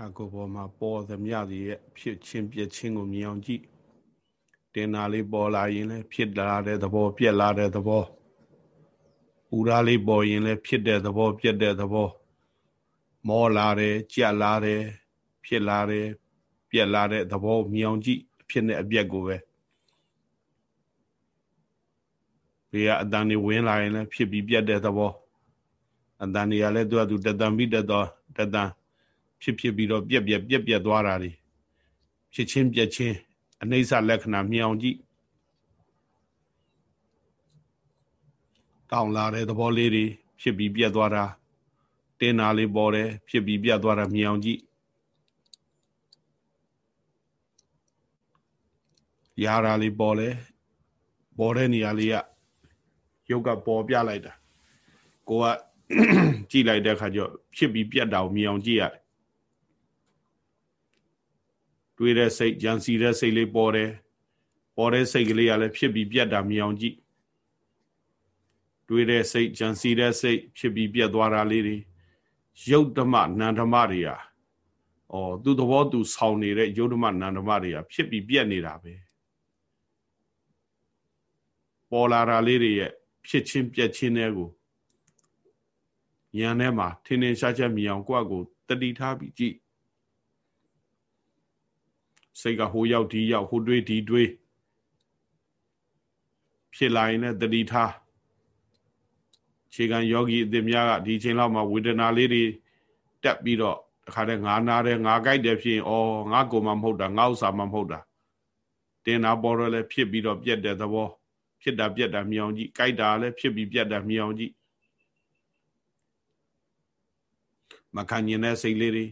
နာကိုယ်ပေါ်မှာပေါ်သမျှတွေရဲ့ဖြစ်ချင်းပြက်ချင်းကိုမြင်အောင်ကြည့်တင်နာလေးပေါ်လာရင်လည်းဖြစ်လာတဲ့သဘောပြက်လာတဲ့သဘောဥရာလေးပေါ်ရင်လည်းဖြစ်တဲ့သဘောပြက်တဲ့သဘောမောလာတယ်ကြက်လာတယ်ဖြစ်လာတယ်ပြက်လာတဲ့သဘောမြင်အောင်ကြည့်ဖြစ်တဲ့အပြက်ကိုပဲဘေးကအတန်တွေဝင်လာရင်လည်းဖြစ်ပြီးပြက်တဲ့သဘောအတန်တွေကလည်းသူကသူတတန်ပြီးတတော်တတန် ဖြစ်ဖြစ်ပြီးတော့ပြက်ပြက်ပြက်ပြက်သွားတာတွေဖြစ်ချင်းပြက်ချင်းအနိစ္စလက္ခဏာမြင်အောင်ကြည့်တောင်းလာတဲ့သဘောလေးတွေဖြစ်ပြီးပြက်သွားတာတင်းနာလေးပေါ်တယ်ဖြစ်ပြီးပြက်သွားတာမြင်အောင်ကြည့်ရာရာလေးပေါ်လဲပေါ်တဲ့နေရာလေးကယုတ်ကပေါ်ပြလိုက်တာကိုကကြည့်လိုက်တဲ့အခါကျဖြစ်ပြီးပြက်တာကိုမြင်အောင်ကြည့်ရတယ် တွေးတဲ့စိတ်ကြံစီတဲ့စိတ်လေးပေါ်တယ်ပေါ်တဲ့စိတ်ကလေးကလည်းဖြစ်ပြီးပြတ်တာမြင်အောင်ကြည့်တွေးတဲ့စိတ်ကြံစီတဲ့စိတ်ဖြစ်ပြီးပြတ်သွားတာလေးတွေယုတ်ဓမ္မနန္ဓမ္မတွေဟာဩသူသဘောသူဆောင်းနေတဲ့ယုတ်ဓမ္မနန္ဓမ္မတွေဟာဖြစ်ပြီးပြတ်နေတာပဲပေါ်လာတာလေးတွေရဲ့ဖြစ်ချင်းပြက်ချင်းတွေကိုဉာဏ်ထဲမှာထင်းထင်းရှားရှားမြင်အောင်ကိုယ့်အကိုတတိထားပြီးကြည့် စိတ်ကဟိုရောက်ဒီရောက်ဟိုတွေးဒီတွေးဖြစ်လာရင်လည်းတတိထားခြေကံယောဂီအသင်များကဒီချိန်လောက်မှာဝေဒနာလေးတွေတက်ပြီးတော့တခါတည်းငါနာတယ်ငါကြိုက်တယ်ဖြစ်ရင်ဩငါကိုမှမဟုတ်တာငါဥစ္စာမှမဟုတ်တာတင်တာပေါ်တော့လည်းဖြစ်ပြီးတော့ပြက်တဲ့သဘောဖြစ်တာပြက်တာမြောင်ကြည့်ကြိုက်တာလည်းဖြစ်ပြီးပြက်တာမြောင်ကြည့်မခံကျင်တဲ့စိတ်လေးတွေ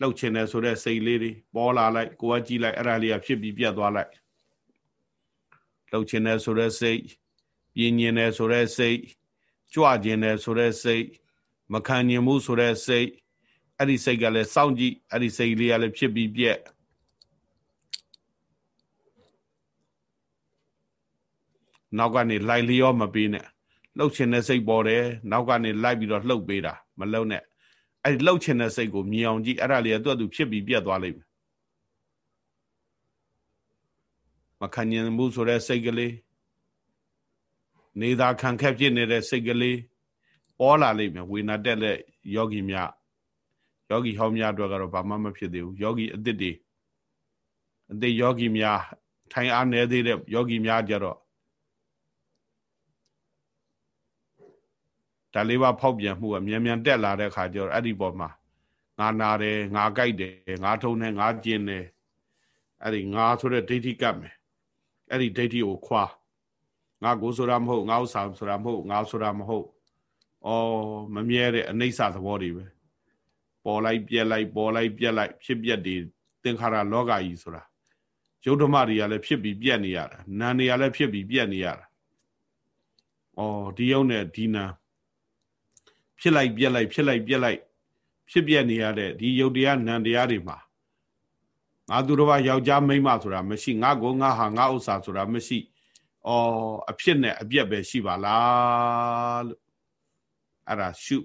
လှုပ်ချင်တယ်ဆိုတဲ့စိတ်လေးတွေပေါ်လာလိုက်ကိုကကြည့်လိုက်အဲ့ဒါလေးကဖြစ်ပြီးပြတ်သွားလိုက်လှုပ်ချင်တယ်ဆိုတဲ့စိတ်ပြင်းညင်တယ်ဆိုတဲ့စိတ်ကြွကျင်တယ်ဆိုတဲ့စိတ်မခံညင်မှုဆိုတဲ့စိတ်အဲ့ဒီစိတ်ကလည်းစောင့်ကြည့်အဲ့ဒီစိတ်လေးကလည်းဖြစ်ပြီးပြက်နောက်ကနေလိုက်လျောမပေးနဲ့လှုပ်ချင်တဲ့စိတ်ပေါ်တယ်နောက်ကနေလိုက်ပြီးတော့လှုပ်ပေးတာမလှုပ်နဲ့ အဲ့ဒီလှုပ်ချင်တဲ့စိတ်ကိုမြင်အောင်ကြည့်အဲ့ဒါလေးကသူ့အတူဖြစ်ပြီးပြတ်သွားလိမ့်မယ်မခံញင်မှုဆိုတဲ့စိတ်ကလေးနေသာခံခက်ဖြစ်နေတဲ့စိတ်ကလေးပေါ်လာလိမ့်မယ်ဝေနာတက်တဲ့ယောဂီများယောဂီဟောင်းများအတွက်ကတော့ဘာမှမဖြစ်သေးဘူးယောဂီအသစ်တွေအသစ်ယောဂီများထိုင်အားနေသေးတဲ့ယောဂီများကြတော့ ဒါလေးပါဖောက်ပြန်မှုကမြန်မြန်တက်လာတဲ့ခါကျတော့အဲ့ဒီပေါ်မှာငါနာတယ်ငါကြိုက်တယ်ငါထုံတယ်ငါကျင်တယ်အဲ့ဒီငါဆိုတဲ့ဒိဋ္ဌိကပ်မယ်အဲ့ဒီဒိဋ္ဌိကိုခွာငါကိုဆိုတာမဟုတ်ငါဥစ္စာဆိုတာမဟုတ်ငါဆိုတာမဟုတ်ဩမမြဲတဲ့အနိစ္စသဘောတွေပဲပေါ်လိုက်ပြက်လိုက်ပေါ်လိုက်ပြက်လိုက်ဖြစ်ပြက်တွေသင်္ခါရလောကကြီးဆိုတာယုတ်ဓမ္မတွေကလည်းဖြစ်ပြီးပြက်နေရတာနာနေရလည်းဖြစ်ပြီးပြက်နေရတာဩဒီယုံနဲ့ဒီနာ ဖြစ်လိုက်ပြက်လိုက်ဖြစ်လိုက်ပြက်လိုက်ဖြစ်ပြက်နေရတဲ့ဒီယုတ်တရားနံတရားတွေမှာငါသူတော်ဘာယောက်ျားမိန်းမဆိုတာမရှိငါကိုငါဟာငါဥစ္စာဆိုတာမရှိအော်အဖြစ်နဲ့အပြက်ပဲရှိပါလားလို့အဲ့ဒါရှု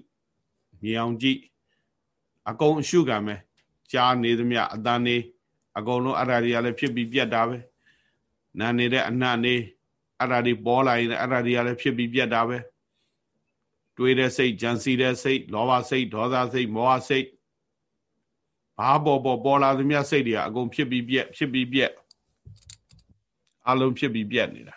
မြင်အောင်ကြည့်အကုန်ရှုကံပဲကြားနေသမျှအတန်နေအကုန်လုံးအဲ့ဒါတွေကလည်းဖြစ်ပြီးပြက်တာပဲနာနေတဲ့အနတ်နေအဲ့ဒါတွေပေါ်လာရင်အဲ့ဒါတွေကလည်းဖြစ်ပြီးပြက်တာပဲ တွေးတဲ့စိတ်ကြံစီတဲ့စိတ်လောဘစိတ်ဒေါသစိတ်မောဟစိတ်ဘာပေါ်ပေါ်ပေါ်လာသမျှစိတ်တွေကအကုန်ဖြစ်ပြီးပြက်ဖြစ်ပြီးပြက်အလုံးဖြစ်ပြီးပြက်နေတာ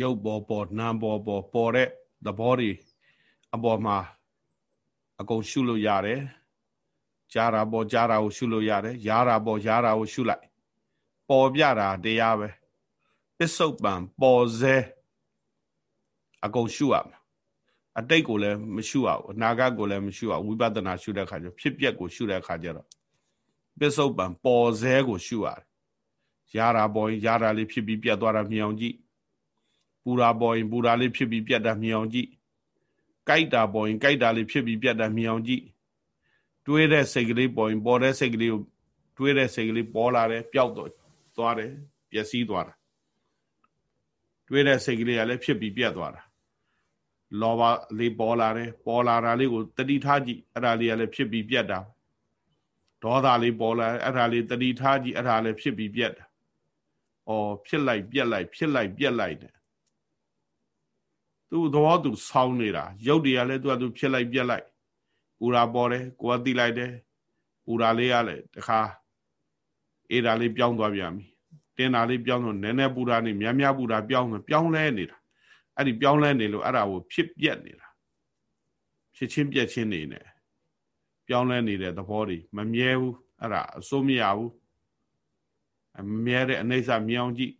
ရုပ်ပေါ်ပေါ်နာမ်ပေါ်ပေါ်ပေါ်တဲ့သဘောတွေအပေါ်မှာအကုန်ရှုလို့ရတယ်ကြားတာပေါ်ကြားတာကိုရှုလို့ရတယ်ရားတာပေါ်ရားတာကိုရှုလိုက်ပေါ်ပြတာတရားပဲပစ္စုပန်ပေါ်စဲအကုန်ရှုရမှာအတိတ်ကိုလည်းမရှုရဘူးအနာဂတ်ကိုလည်းမရှုရဝိပဿနာရှုတဲ့အခါကျဖြစ်ပျက်ကိုရှုတဲ့အခါကျတော့ပစ္စုပန်ပေါ်စဲကိုရှုရတယ်ရတာပေါ်ရင်ရတာလေးဖြစ်ပြီးပြတ်သွားတာမြင်အောင်ကြည့် ပူရာပေါ်ရင်ပူရာလေးဖြစ်ပြီးပြတ်တာမြင်အောင်ကြည့်ကြိုက်တာပေါ်ရင်ကြိုက်တာလေးဖြစ်ပြီးပြတ်တာမြင်အောင်ကြည့်တွေးတဲ့စိတ်ကလေးပေါ်ရင်ပေါ်တဲ့စိတ်ကလေးကိုတွေးတဲ့စိတ်ကလေးပေါ်လာတယ်ပျောက်တော့သွားတယ်ပျက်စီးသွားတာတွေးတဲ့စိတ်ကလေးကလည်းဖြစ်ပြီးပြတ်သွားတာလောဘလေးပေါ်လာတယ်ပေါ်လာတာလေးကိုတတိထားကြည့်အဲ့ဒါလေးကလည်းဖြစ်ပြီးပြတ်တာဒေါသလေးပေါ်လာအဲ့ဒါလေးတတိထားကြည့်အဲ့ဒါလည်းဖြစ်ပြီးပြတ်တာ။အော်ဖြစ်လိုက်ပြက်လိုက်ဖြစ်လိုက်ပြက်လိုက်တယ်။ သူသဘောသူဆောင်းနေတာရုပ်တွေကလည်းသူကသူဖြစ်လိုက်ပြက်လိုက်ပူရာပေါ်တယ်ကိုယ်ကသိလိုက်တယ်ပူရာလေးကလည်းတခါအေးဒါလေးပြောင်းသွားပြန်ပြီ။တင်းတာလေးပြောင်းတော့နည်းနည်းပူရာနေများများပူရာပြောင်းတော့ပြောင်းလဲနေတာ။အဲ့ဒီပြောင်းလဲနေလို့အဲ့ဒါကိုဖြစ်ပြက်နေတာ။ဖြစ်ချင်းပြက်ချင်းနေနေပြောင်းလဲနေတဲ့သဘောတွေမမြဲဘူးအဲ့ဒါအစိုးမရဘူးမမြဲတဲ့အနိစ္စမြောင်ကြည့်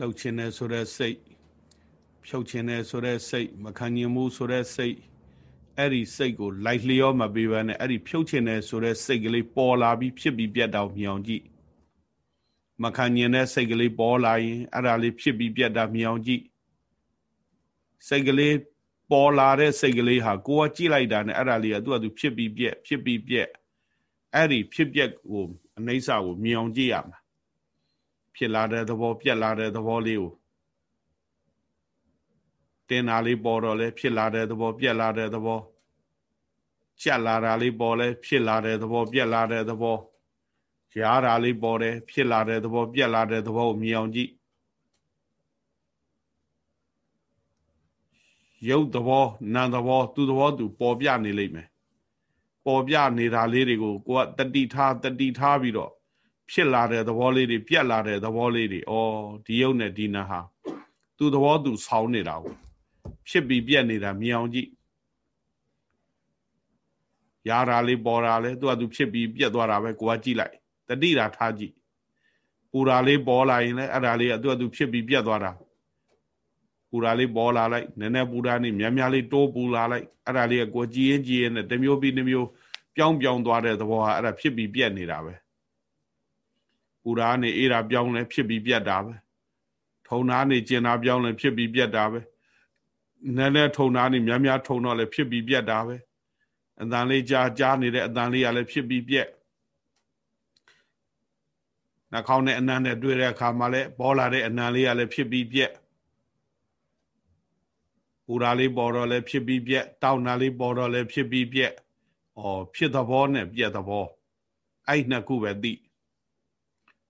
လှုပ်ခြင်းနဲ့ဆိုတဲ့စိတ်ဖြုတ်ခြင်းနဲ့ဆိုတဲ့စိတ်မခံညင်မှုဆိုတဲ့စိတ်အဲ့ဒီစိတ်ကိုလိုက်လျောမပေးဘဲနဲ့အဲ့ဒီဖြုတ်ခြင်းနဲ့ဆိုတဲ့စိတ်ကလေးပေါ်လာပြီးဖြစ်ပြီးပြတ်တော့မြောင်ကြည့်မခံညင်တဲ့စိတ်ကလေးပေါ်လာရင်အဲ့ဒါလေးဖြစ်ပြီးပြတ်တာမြောင်ကြည့်စိတ်ကလေးပေါ်လာတဲ့စိတ်ကလေးဟာကိုကကြည့်လိုက်တာနဲ့အဲ့ဒါလေးကသူ့အတူဖြစ်ပြီးပြက်ဖြစ်ပြီးပြက်အဲ့ဒီဖြစ်ပြက်ကိုအနိစ္စကိုမြောင်ကြည့်ရမှာ ဖြစ်လာတဲ့သဘောပြက်လာတဲ့သဘောလေးကိုတင်တာလေးပေါ်တော့လဲဖြစ်လာတဲ့သဘောပြက်လာတဲ့သဘောကြက်လာတာလေးပေါ်လဲဖြစ်လာတဲ့သဘောပြက်လာတဲ့သဘောရားတာလေးပေါ်တယ်ဖြစ်လာတဲ့သဘောပြက်လာတဲ့သဘောကိုမြင်အောင်ကြည့်ရုပ်သဘောနာမ်သဘော သူသဘောသူပေါ်ပြနေလိမ့်မယ်ပေါ်ပြနေတာလေးတွေကိုကိုကတတိထားတတိထားပြီးတော့ ဖြစ်လာတဲ့သဘောလေးတွေပြက်လာတဲ့သဘောလေးတွေဩဒီရုပ်နဲ့ဒီနာဟာသူသဘောသူဆောင်းနေတာကိုဖြစ်ပြီးပြက်နေတာမြင်အောင်ကြည့်ရတာလေးပေါ်တာလဲသူကသူဖြစ်ပြီးပြက်သွားတာပဲကိုကကြည့်လိုက်တတိတာထားကြည့်ပူတာလေးပေါ်လာရင်လည်းအဲ့ဒါလေးကသူကသူဖြစ်ပြီးပြက်သွားတာပူတာလေးပေါ်လာလိုက်နည်းနည်းပူတာနေများများလေးတိုးပူလာလိုက်အဲ့ဒါလေးကကိုကြည်ရင်ကြည်ရင်နဲ့တစ်မျိုးပြီးတစ်မျိုးပြောင်းပြောင်းသွားတဲ့သဘောဟာအဲ့ဒါဖြစ်ပြီးပြက်နေတာပဲ ပူတာနေအေးတာပြောင်းလဲဖြစ်ပြီးပြက်တာပဲထုံနာနေကျင်တာပြောင်းလဲဖြစ်ပြီးပြက်တာပဲနည်းနည်းထုံနာနေများများထုံတော့လဲဖြစ်ပြီးပြက်တာပဲအတန်လေးကြားကြားနေတဲ့အတန်လေးကလည်းဖြစ်ပြီးပြက်နှာခေါင်းနဲ့အနံ့နဲ့တွေ့တဲ့အခါမှာလည်းပေါ်လာတဲ့အနံ့လေးကလည်းဖြစ်ပြီးပြက်ပူရာလေးပေါ်တော့လည်းဖြစ်ပြီးပြက်တောက်နာလေးပေါ်တော့လည်းဖြစ်ပြီးပြက်ဩဖြစ်သဘောနဲ့ပြက်သဘောအဲ့နှစ်ခုပဲသိ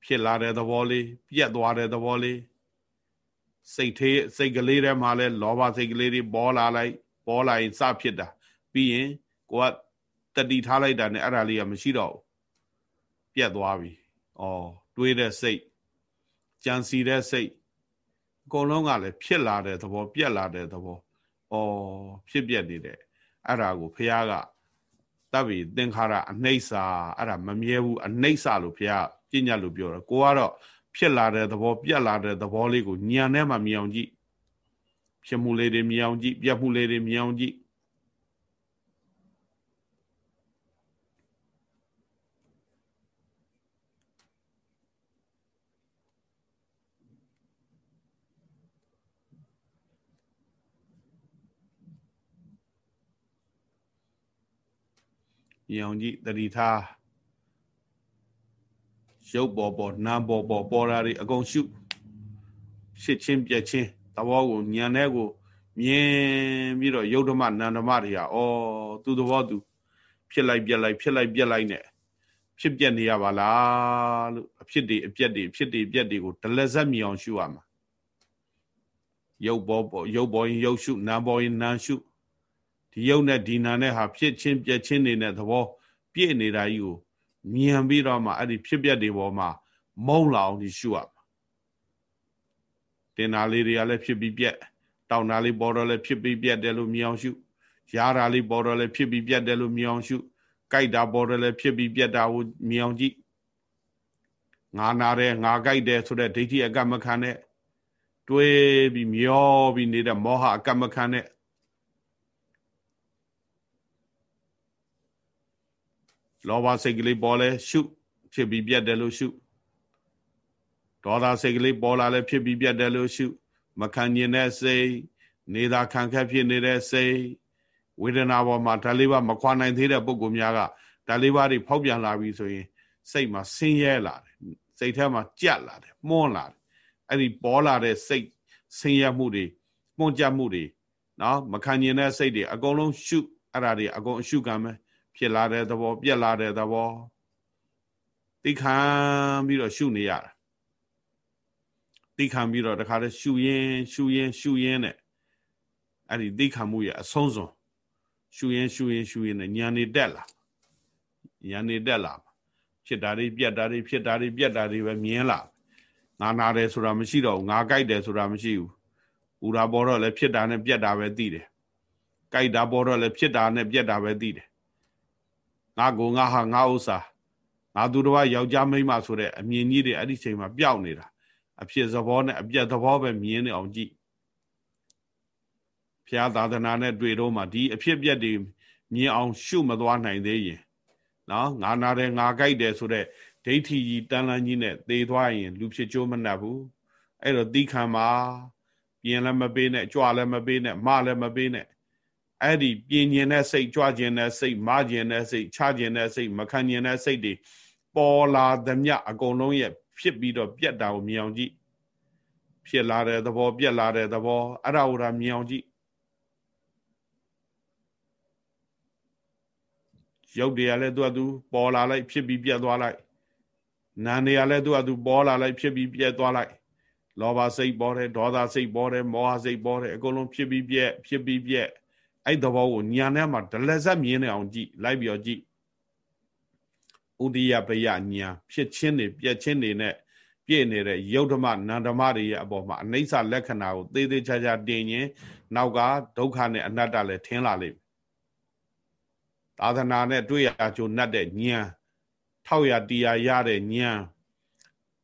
ဖြစ်လာတဲ့သဘောလေးပြက်သွားတဲ့သဘောလေးစိတ်သေးစိတ်ကလေးထဲမှာလဲလောဘစိတ်ကလေးတွေပေါ်လာလိုက်ပေါ်လာရင်စဖြစ်တာပြီးရင်ကိုကတတိထားလိုက်တာနဲ့အဲ့ဒါလေးကမရှိတော့ဘူးပြက်သွားပြီဩတွေးတဲ့စိတ်ကြံစီတဲ့စိတ်အကုန်လုံးကလည်းဖြစ်လာတဲ့သဘောပြက်လာတဲ့သဘောဩဖြစ်ပြက်နေတဲ့အဲ့ဒါကိုဖះကတပ်ပြီးသင်္ခါရအနှိမ့်စာအဲ့ဒါမမြဲဘူးအနှိမ့်စာလို့ဖះ ပြညတ်လို့ပြောတော့ကိုကတော့ဖြစ်လာတဲ့သဘောပြက်လာတဲ့သဘောလေးကိုညံထဲမှာမြင်အောင်ကြည့်ဖြစ်မှုလေးတွေမြင်အောင်ကြည့်ပြက်မှုလေးတွေမြင်အောင်ကြည့်မြင်အောင်ကြည့်တတိထား ရုပ်ပေါ်ပေါ်နာမ်ပေါ်ပေါ်ပေါ်တာတွေအကုန်ရှုဖြစ်ချင်းပြက်ချင်းသဘောကိုညံတဲ့ကိုမြင်ပြီးတော့ယုတ်ဓမ္မနန္ဓမတွေဟာဩသူသဘောသူဖြစ်လိုက်ပြက်လိုက်ဖြစ်လိုက်ပြက်လိုက်နဲ့ဖြစ်ပြက်နေရပါလားလို့အဖြစ်တွေအပြက်တွေဖြစ်တွေပြက်တွေကိုဒလက်ဆက်မြင်အောင်ရှုရမှာရုပ်ပေါ်ပေါ်ရုပ်ပေါ်ရင်ရုပ်ရှုနာမ်ပေါ်ရင်နာမ်ရှုဒီယုတ်နဲ့ဒီနာနဲ့ဟာဖြစ်ချင်းပြက်ချင်းနေတဲ့သဘောပြည့်နေတာကြီးကို မြင်ပြီးတော့မှအဲ့ဒီဖြစ်ပျက်တွေပေါ်မှာမုံလာအောင်ဒီရှုရမှာတင်နာလေးတွေကလည်းဖြစ်ပြီးပြက်တောင်းနာလေးပေါ်တော့လည်းဖြစ်ပြီးပြက်တယ်လို့မြင်အောင်ရှုရားတာလေးပေါ်တော့လည်းဖြစ်ပြီးပြက်တယ်လို့မြင်အောင်ရှုကြိုက်တာပေါ်တော့လည်းဖြစ်ပြီးပြက်တာကိုမြင်အောင်ကြည့်ငါနာတယ်ငါကြိုက်တယ်ဆိုတဲ့ဒိဋ္ဌိအကမခံနဲ့တွေးပြီးမျောပြီးနေတဲ့မောဟအကမခံနဲ့ လောဘစိတ်ကလေးပေါ်လဲရှု ဖြစ်ပြီးပြတ်တယ်လို့ရှုဒေါသစိတ်ကလေးပေါ်လာလဲဖြစ်ပြီးပြတ်တယ်လို့ရှု မခံကျင်တဲ့စိတ်နေသာခံခက်ဖြစ်နေတဲ့စိတ်ဝေဒနာပေါ်မှာဓာလေးပါမခွာနိုင်သေးတဲ့ပုဂ္ဂိုလ်များကဓာလေးပါတွေဖောက်ပြန်လာပြီဆိုရင် စိတ်မှာဆင်းရဲလာတယ်စိတ်ထဲမှာကြက်လာတယ်မှုန်းလာတယ်အဲ့ဒီပေါ်လာတဲ့စိတ်ဆင်းရဲမှုတွေမှုန်းကြမှုတွေနော်မခံကျင်တဲ့စိတ်တွေအကုန်လုံးရှုအဲ့ဒါတွေအကုန်အရှုခံမယ် ဖြစ်လာတဲ့သဘော ပြက်လာတဲ့သဘောသိခံပြီးတော့ရှုနေရတာသိခံပြီးတော့တခါတည်းရှုရင်းရှုရင်းရှုရင်းနဲ့အဲ့ဒီသိခံမှုရဲ့အဆုံးစွန်ရှုရင်းရှုရင်းရှုရင်းနဲ့ညာနေတက်လာညာနေတက်လာဖြစ်တာတွေပြက်တာတွေဖြစ်တာတွေပြက်တာတွေပဲမြင်လာငါနာတယ်ဆိုတာမရှိတော့ဘူးငါကြိုက်တယ်ဆိုတာမရှိဘူးပူတာပေါ်တော့လည်းဖြစ်တာနဲ့ပြက်တာပဲသိတယ်ကြိုက်တာပေါ်တော့လည်းဖြစ်တာနဲ့ပြက်တာပဲသိတယ် ငါကိုငါဟာငါဥစ္စာငါသူတော်ယောက်ျားမိန်းမဆိုတဲ့အမြင်ကြီးတွေအဲ့ဒီချိန်မှာပျောက်နေတာအဖြစ်သဘောနဲ့အပြတ်သဘောပဲမြင်နေအောင်ကြည့်ဖျားသာသနာနဲ့တွေ့တော့မှဒီအဖြစ်ပြက်တွေမြင်အောင်ရှုမသွားနိုင်သေးရင်နော်ငါနာတယ်ငါကြိုက်တယ်ဆိုတော့ဒိဋ္ဌိကြီးတန်လန်းကြီးနဲ့သေသွားရင် လူဖြစ်ကြိုးမနှက်ဘူးအဲ့တော့သီခံပါပြင်လည်းမပေးနဲ့ကြွလည်းမပေးနဲ့မလည်းမပေးနဲ့ အဲ့ဒီပြင်ကျင်တဲ့စိတ်ကြွကျင်တဲ့စိတ်မကျင်တဲ့စိတ်ချကျင်တဲ့စိတ်မခံကျင်တဲ့စိတ်တွေပေါ်လာသမျှအကုန်လုံးရဲ့ဖြစ်ပြီးတော့ပြက်တာကိုမြင်အောင်ကြည့်ဖြစ်လာတဲ့သဘောပြက်လာတဲ့သဘောအဲ့ဒါဟိုဒါမြင်အောင်ကြည့်ရုပ်တွေကလည်းသူ့အတူပေါ်လာလိုက်ဖြစ်ပြီးပြက်သွားလိုက်နာနေရလဲသူ့အတူပေါ်လာလိုက်ဖြစ်ပြီးပြက်သွားလိုက်လောဘစိတ်ပေါ်တယ်ဒေါသစိတ်ပေါ်တယ်မောဟစိတ်ပေါ်တယ်အကုန်လုံးဖြစ်ပြီးပြက်ဖြစ်ပြီးပြက် အဲ့သဘောကိုညာထဲမှာဒလဆက်မြင်နေအောင်ကြည့်လိုက်ပြီးတော့ကြည့်ဥဒိယပယညာဖြစ်ချင်းတွေပြက်ချင်းတွေနဲ့ပြည့်နေတဲ့ယုတ်ဓမနန္ဓမတွေရဲ့အပေါ်မှာအနိစ္စလက္ခဏာကိုသေးသေးချာချာတင်ရင်နောက်ကဒုက္ခနဲ့အနတ္တလည်းထင်လာလိမ့်မယ်သာသနာနဲ့တွေ့ရကြုံနှက်တဲ့ဉာဏ်ထောက်ရတရားရတဲ့ဉာဏ်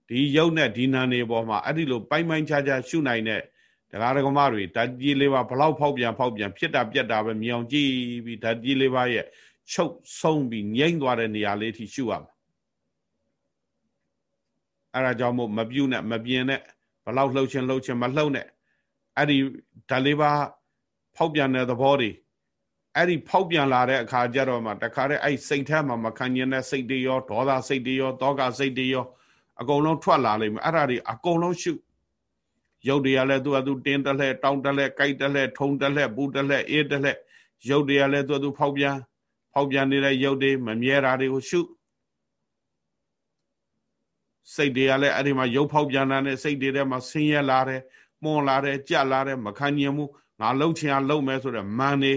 ဒီယုတ်နဲ့ဒီနာနေပေါ်မှာအဲ့ဒီလိုပိုင်ပိုင်ခြားခြားရှုနိုင်တဲ့ တရားဓမ္မတွေဓာတ်ကြီးလေးပါဘလောက်ဖောက်ပြန်ဖောက်ပြန်ဖြစ်တာပြက်တာပဲမြောင်ကြည့်ပြီးဓာတ်ကြီးလေးပါရဲ့ချုပ်ဆုံးပြီးငြိမ့်သွားတဲ့နေရာလေးထိရှုရမှာအဲ့ဒါကြောင့်မို့မပြုတ်နဲ့မပြင်းနဲ့ဘလောက်လှုပ်ချင်းလှုပ်ချင်းမလှုပ်နဲ့အဲ့ဒီဓာတ်လေးပါဖောက်ပြန်တဲ့သဘောတွေအဲ့ဒီဖောက်ပြန်လာတဲ့အခါကျတော့မှတခါတည်းအဲ့စိတ်ထဲမှာမခံကျင်တဲ့စိတ်တွေရောဒေါသစိတ်တွေရောတောကစိတ်တွေရောအကုန်လုံးထွက်လာလိမ့်မယ်အဲ့ဒါတွေအကုန်လုံးရှု ရုပ်တွေကလည်းသူကသူတင်းတက်လှဲတောင်းတက်လှဲကြိုက်တက်လှဲထုံတက်လှဲပူတက်လှဲအေးတက်လှဲရုပ်တွေကလည်းသူကသူဖောက်ပြန်ဖောက်ပြန်နေတဲ့ရုပ်တွေမမြဲတာတွေကိုရှုစိတ်တွေကလည်းအဲ့ဒီမှာရုပ်ဖောက်ပြန်တာနဲ့စိတ်တွေထဲမှာဆင်းရဲလာတယ်မွန်လာတယ်ကြက်လာတယ်မခံညင်မှုငါလှုပ်ချင်အောင်လှုပ်မယ်ဆိုတော့မန်နေ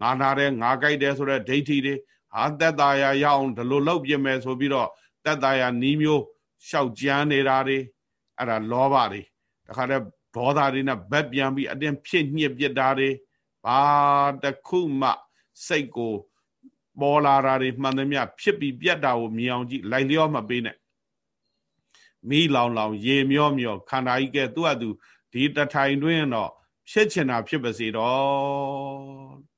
ငါနာတယ်ငါကြိုက်တယ်ဆိုတော့ဒိဋ္ဌိတွေဟာတက်တာရရအောင်ဒီလိုလှုပ်ပြမယ်ဆိုပြီးတော့တက်တာရနီးမျိုးရှောက်ကြမ်းနေတာတွေအဲ့ဒါလောဘတွေ တခါတည်းဒေါသတွေနဲ့ဘက်ပြန်ပြီးအတင်းဖြစ်ညစ်ပြစ်တာတွေဘာတခုမှစိတ်ကိုပေါ်လာတာတွေမှန်သမျှဖြစ်ပြီးပြတ်တာကိုမြင်အောင်ကြည့်လိုက်လျောမပေးနဲ့မိလောင်လောင် ရေမျောမျောခန္ဓာကြီးကဲသူ့အတူဒီတထိုင်တွင်းတော့ဖြစ်ချင်တာဖြစ်ပါစေတော့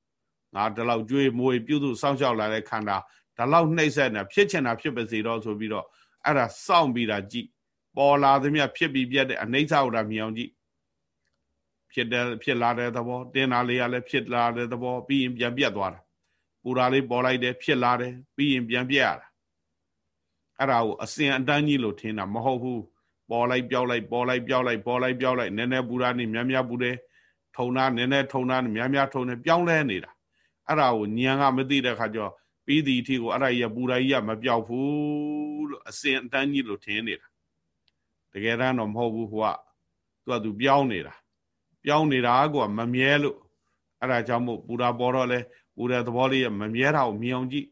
ငါဒီလောက်ကြွေးမွေးပြုစုစောင့်ရှောက်လာတဲ့ခန္ဓာဒီလောက်နှိမ့်ဆက်နေဖြစ်ချင်တာဖြစ်ပါစေတော့ဆိုပြီးတော့အဲ့ဒါစောင့်ပြီးတာကြည့် ပေါ်လာသမျှဖြစ်ပြီးပြတ်တဲ့အနိစ္စဟောတာမြင်အောင်ကြည့်ဖြစ်တယ်ဖြစ်လာတဲ့သဘောတင်တာလေးကလည်းဖြစ်လာတဲ့သဘောပြီးရင်ပြန်ပြတ်သွားတာပူတာလေးပေါ်လိုက်တယ်ဖြစ်လာတယ်ပြီးရင်ပြန်ပြတ်ရတာအဲ့ဒါကိုအစဉ်အတန်းကြီးလို့ထင်တာမဟုတ်ဘူးပေါ်လိုက်ပြောက်လိုက်ပေါ်လိုက်ပြောက်လိုက်ပေါ်လိုက်ပြောက်လိုက်နည်းနည်းပူတာနေများများပူတယ်ထုံတာနည်းနည်းထုံတာများများထုံတယ်ပြောင်းလဲနေတာအဲ့ဒါကိုညံကမသိတဲ့ခါကျတော့ပြီးဒီအထိကိုအဲ့ဒါကြီးကပူတာကြီးကမပြောက်ဘူးလို့အစဉ်အတန်းကြီးလို့ထင်နေတာ တကယ်တမ်းတော့မဟုတ်ဘူးဟိုကသူကသူပြောင်းနေတာပြောင်းနေတာကမမြဲလို့အဲ့ဒါကြောင့်မို့ပူတာပေါ်တော့လဲပူတဲ့သဘောလေးကမမြဲတာကိုမြင်အောင်ကြည့်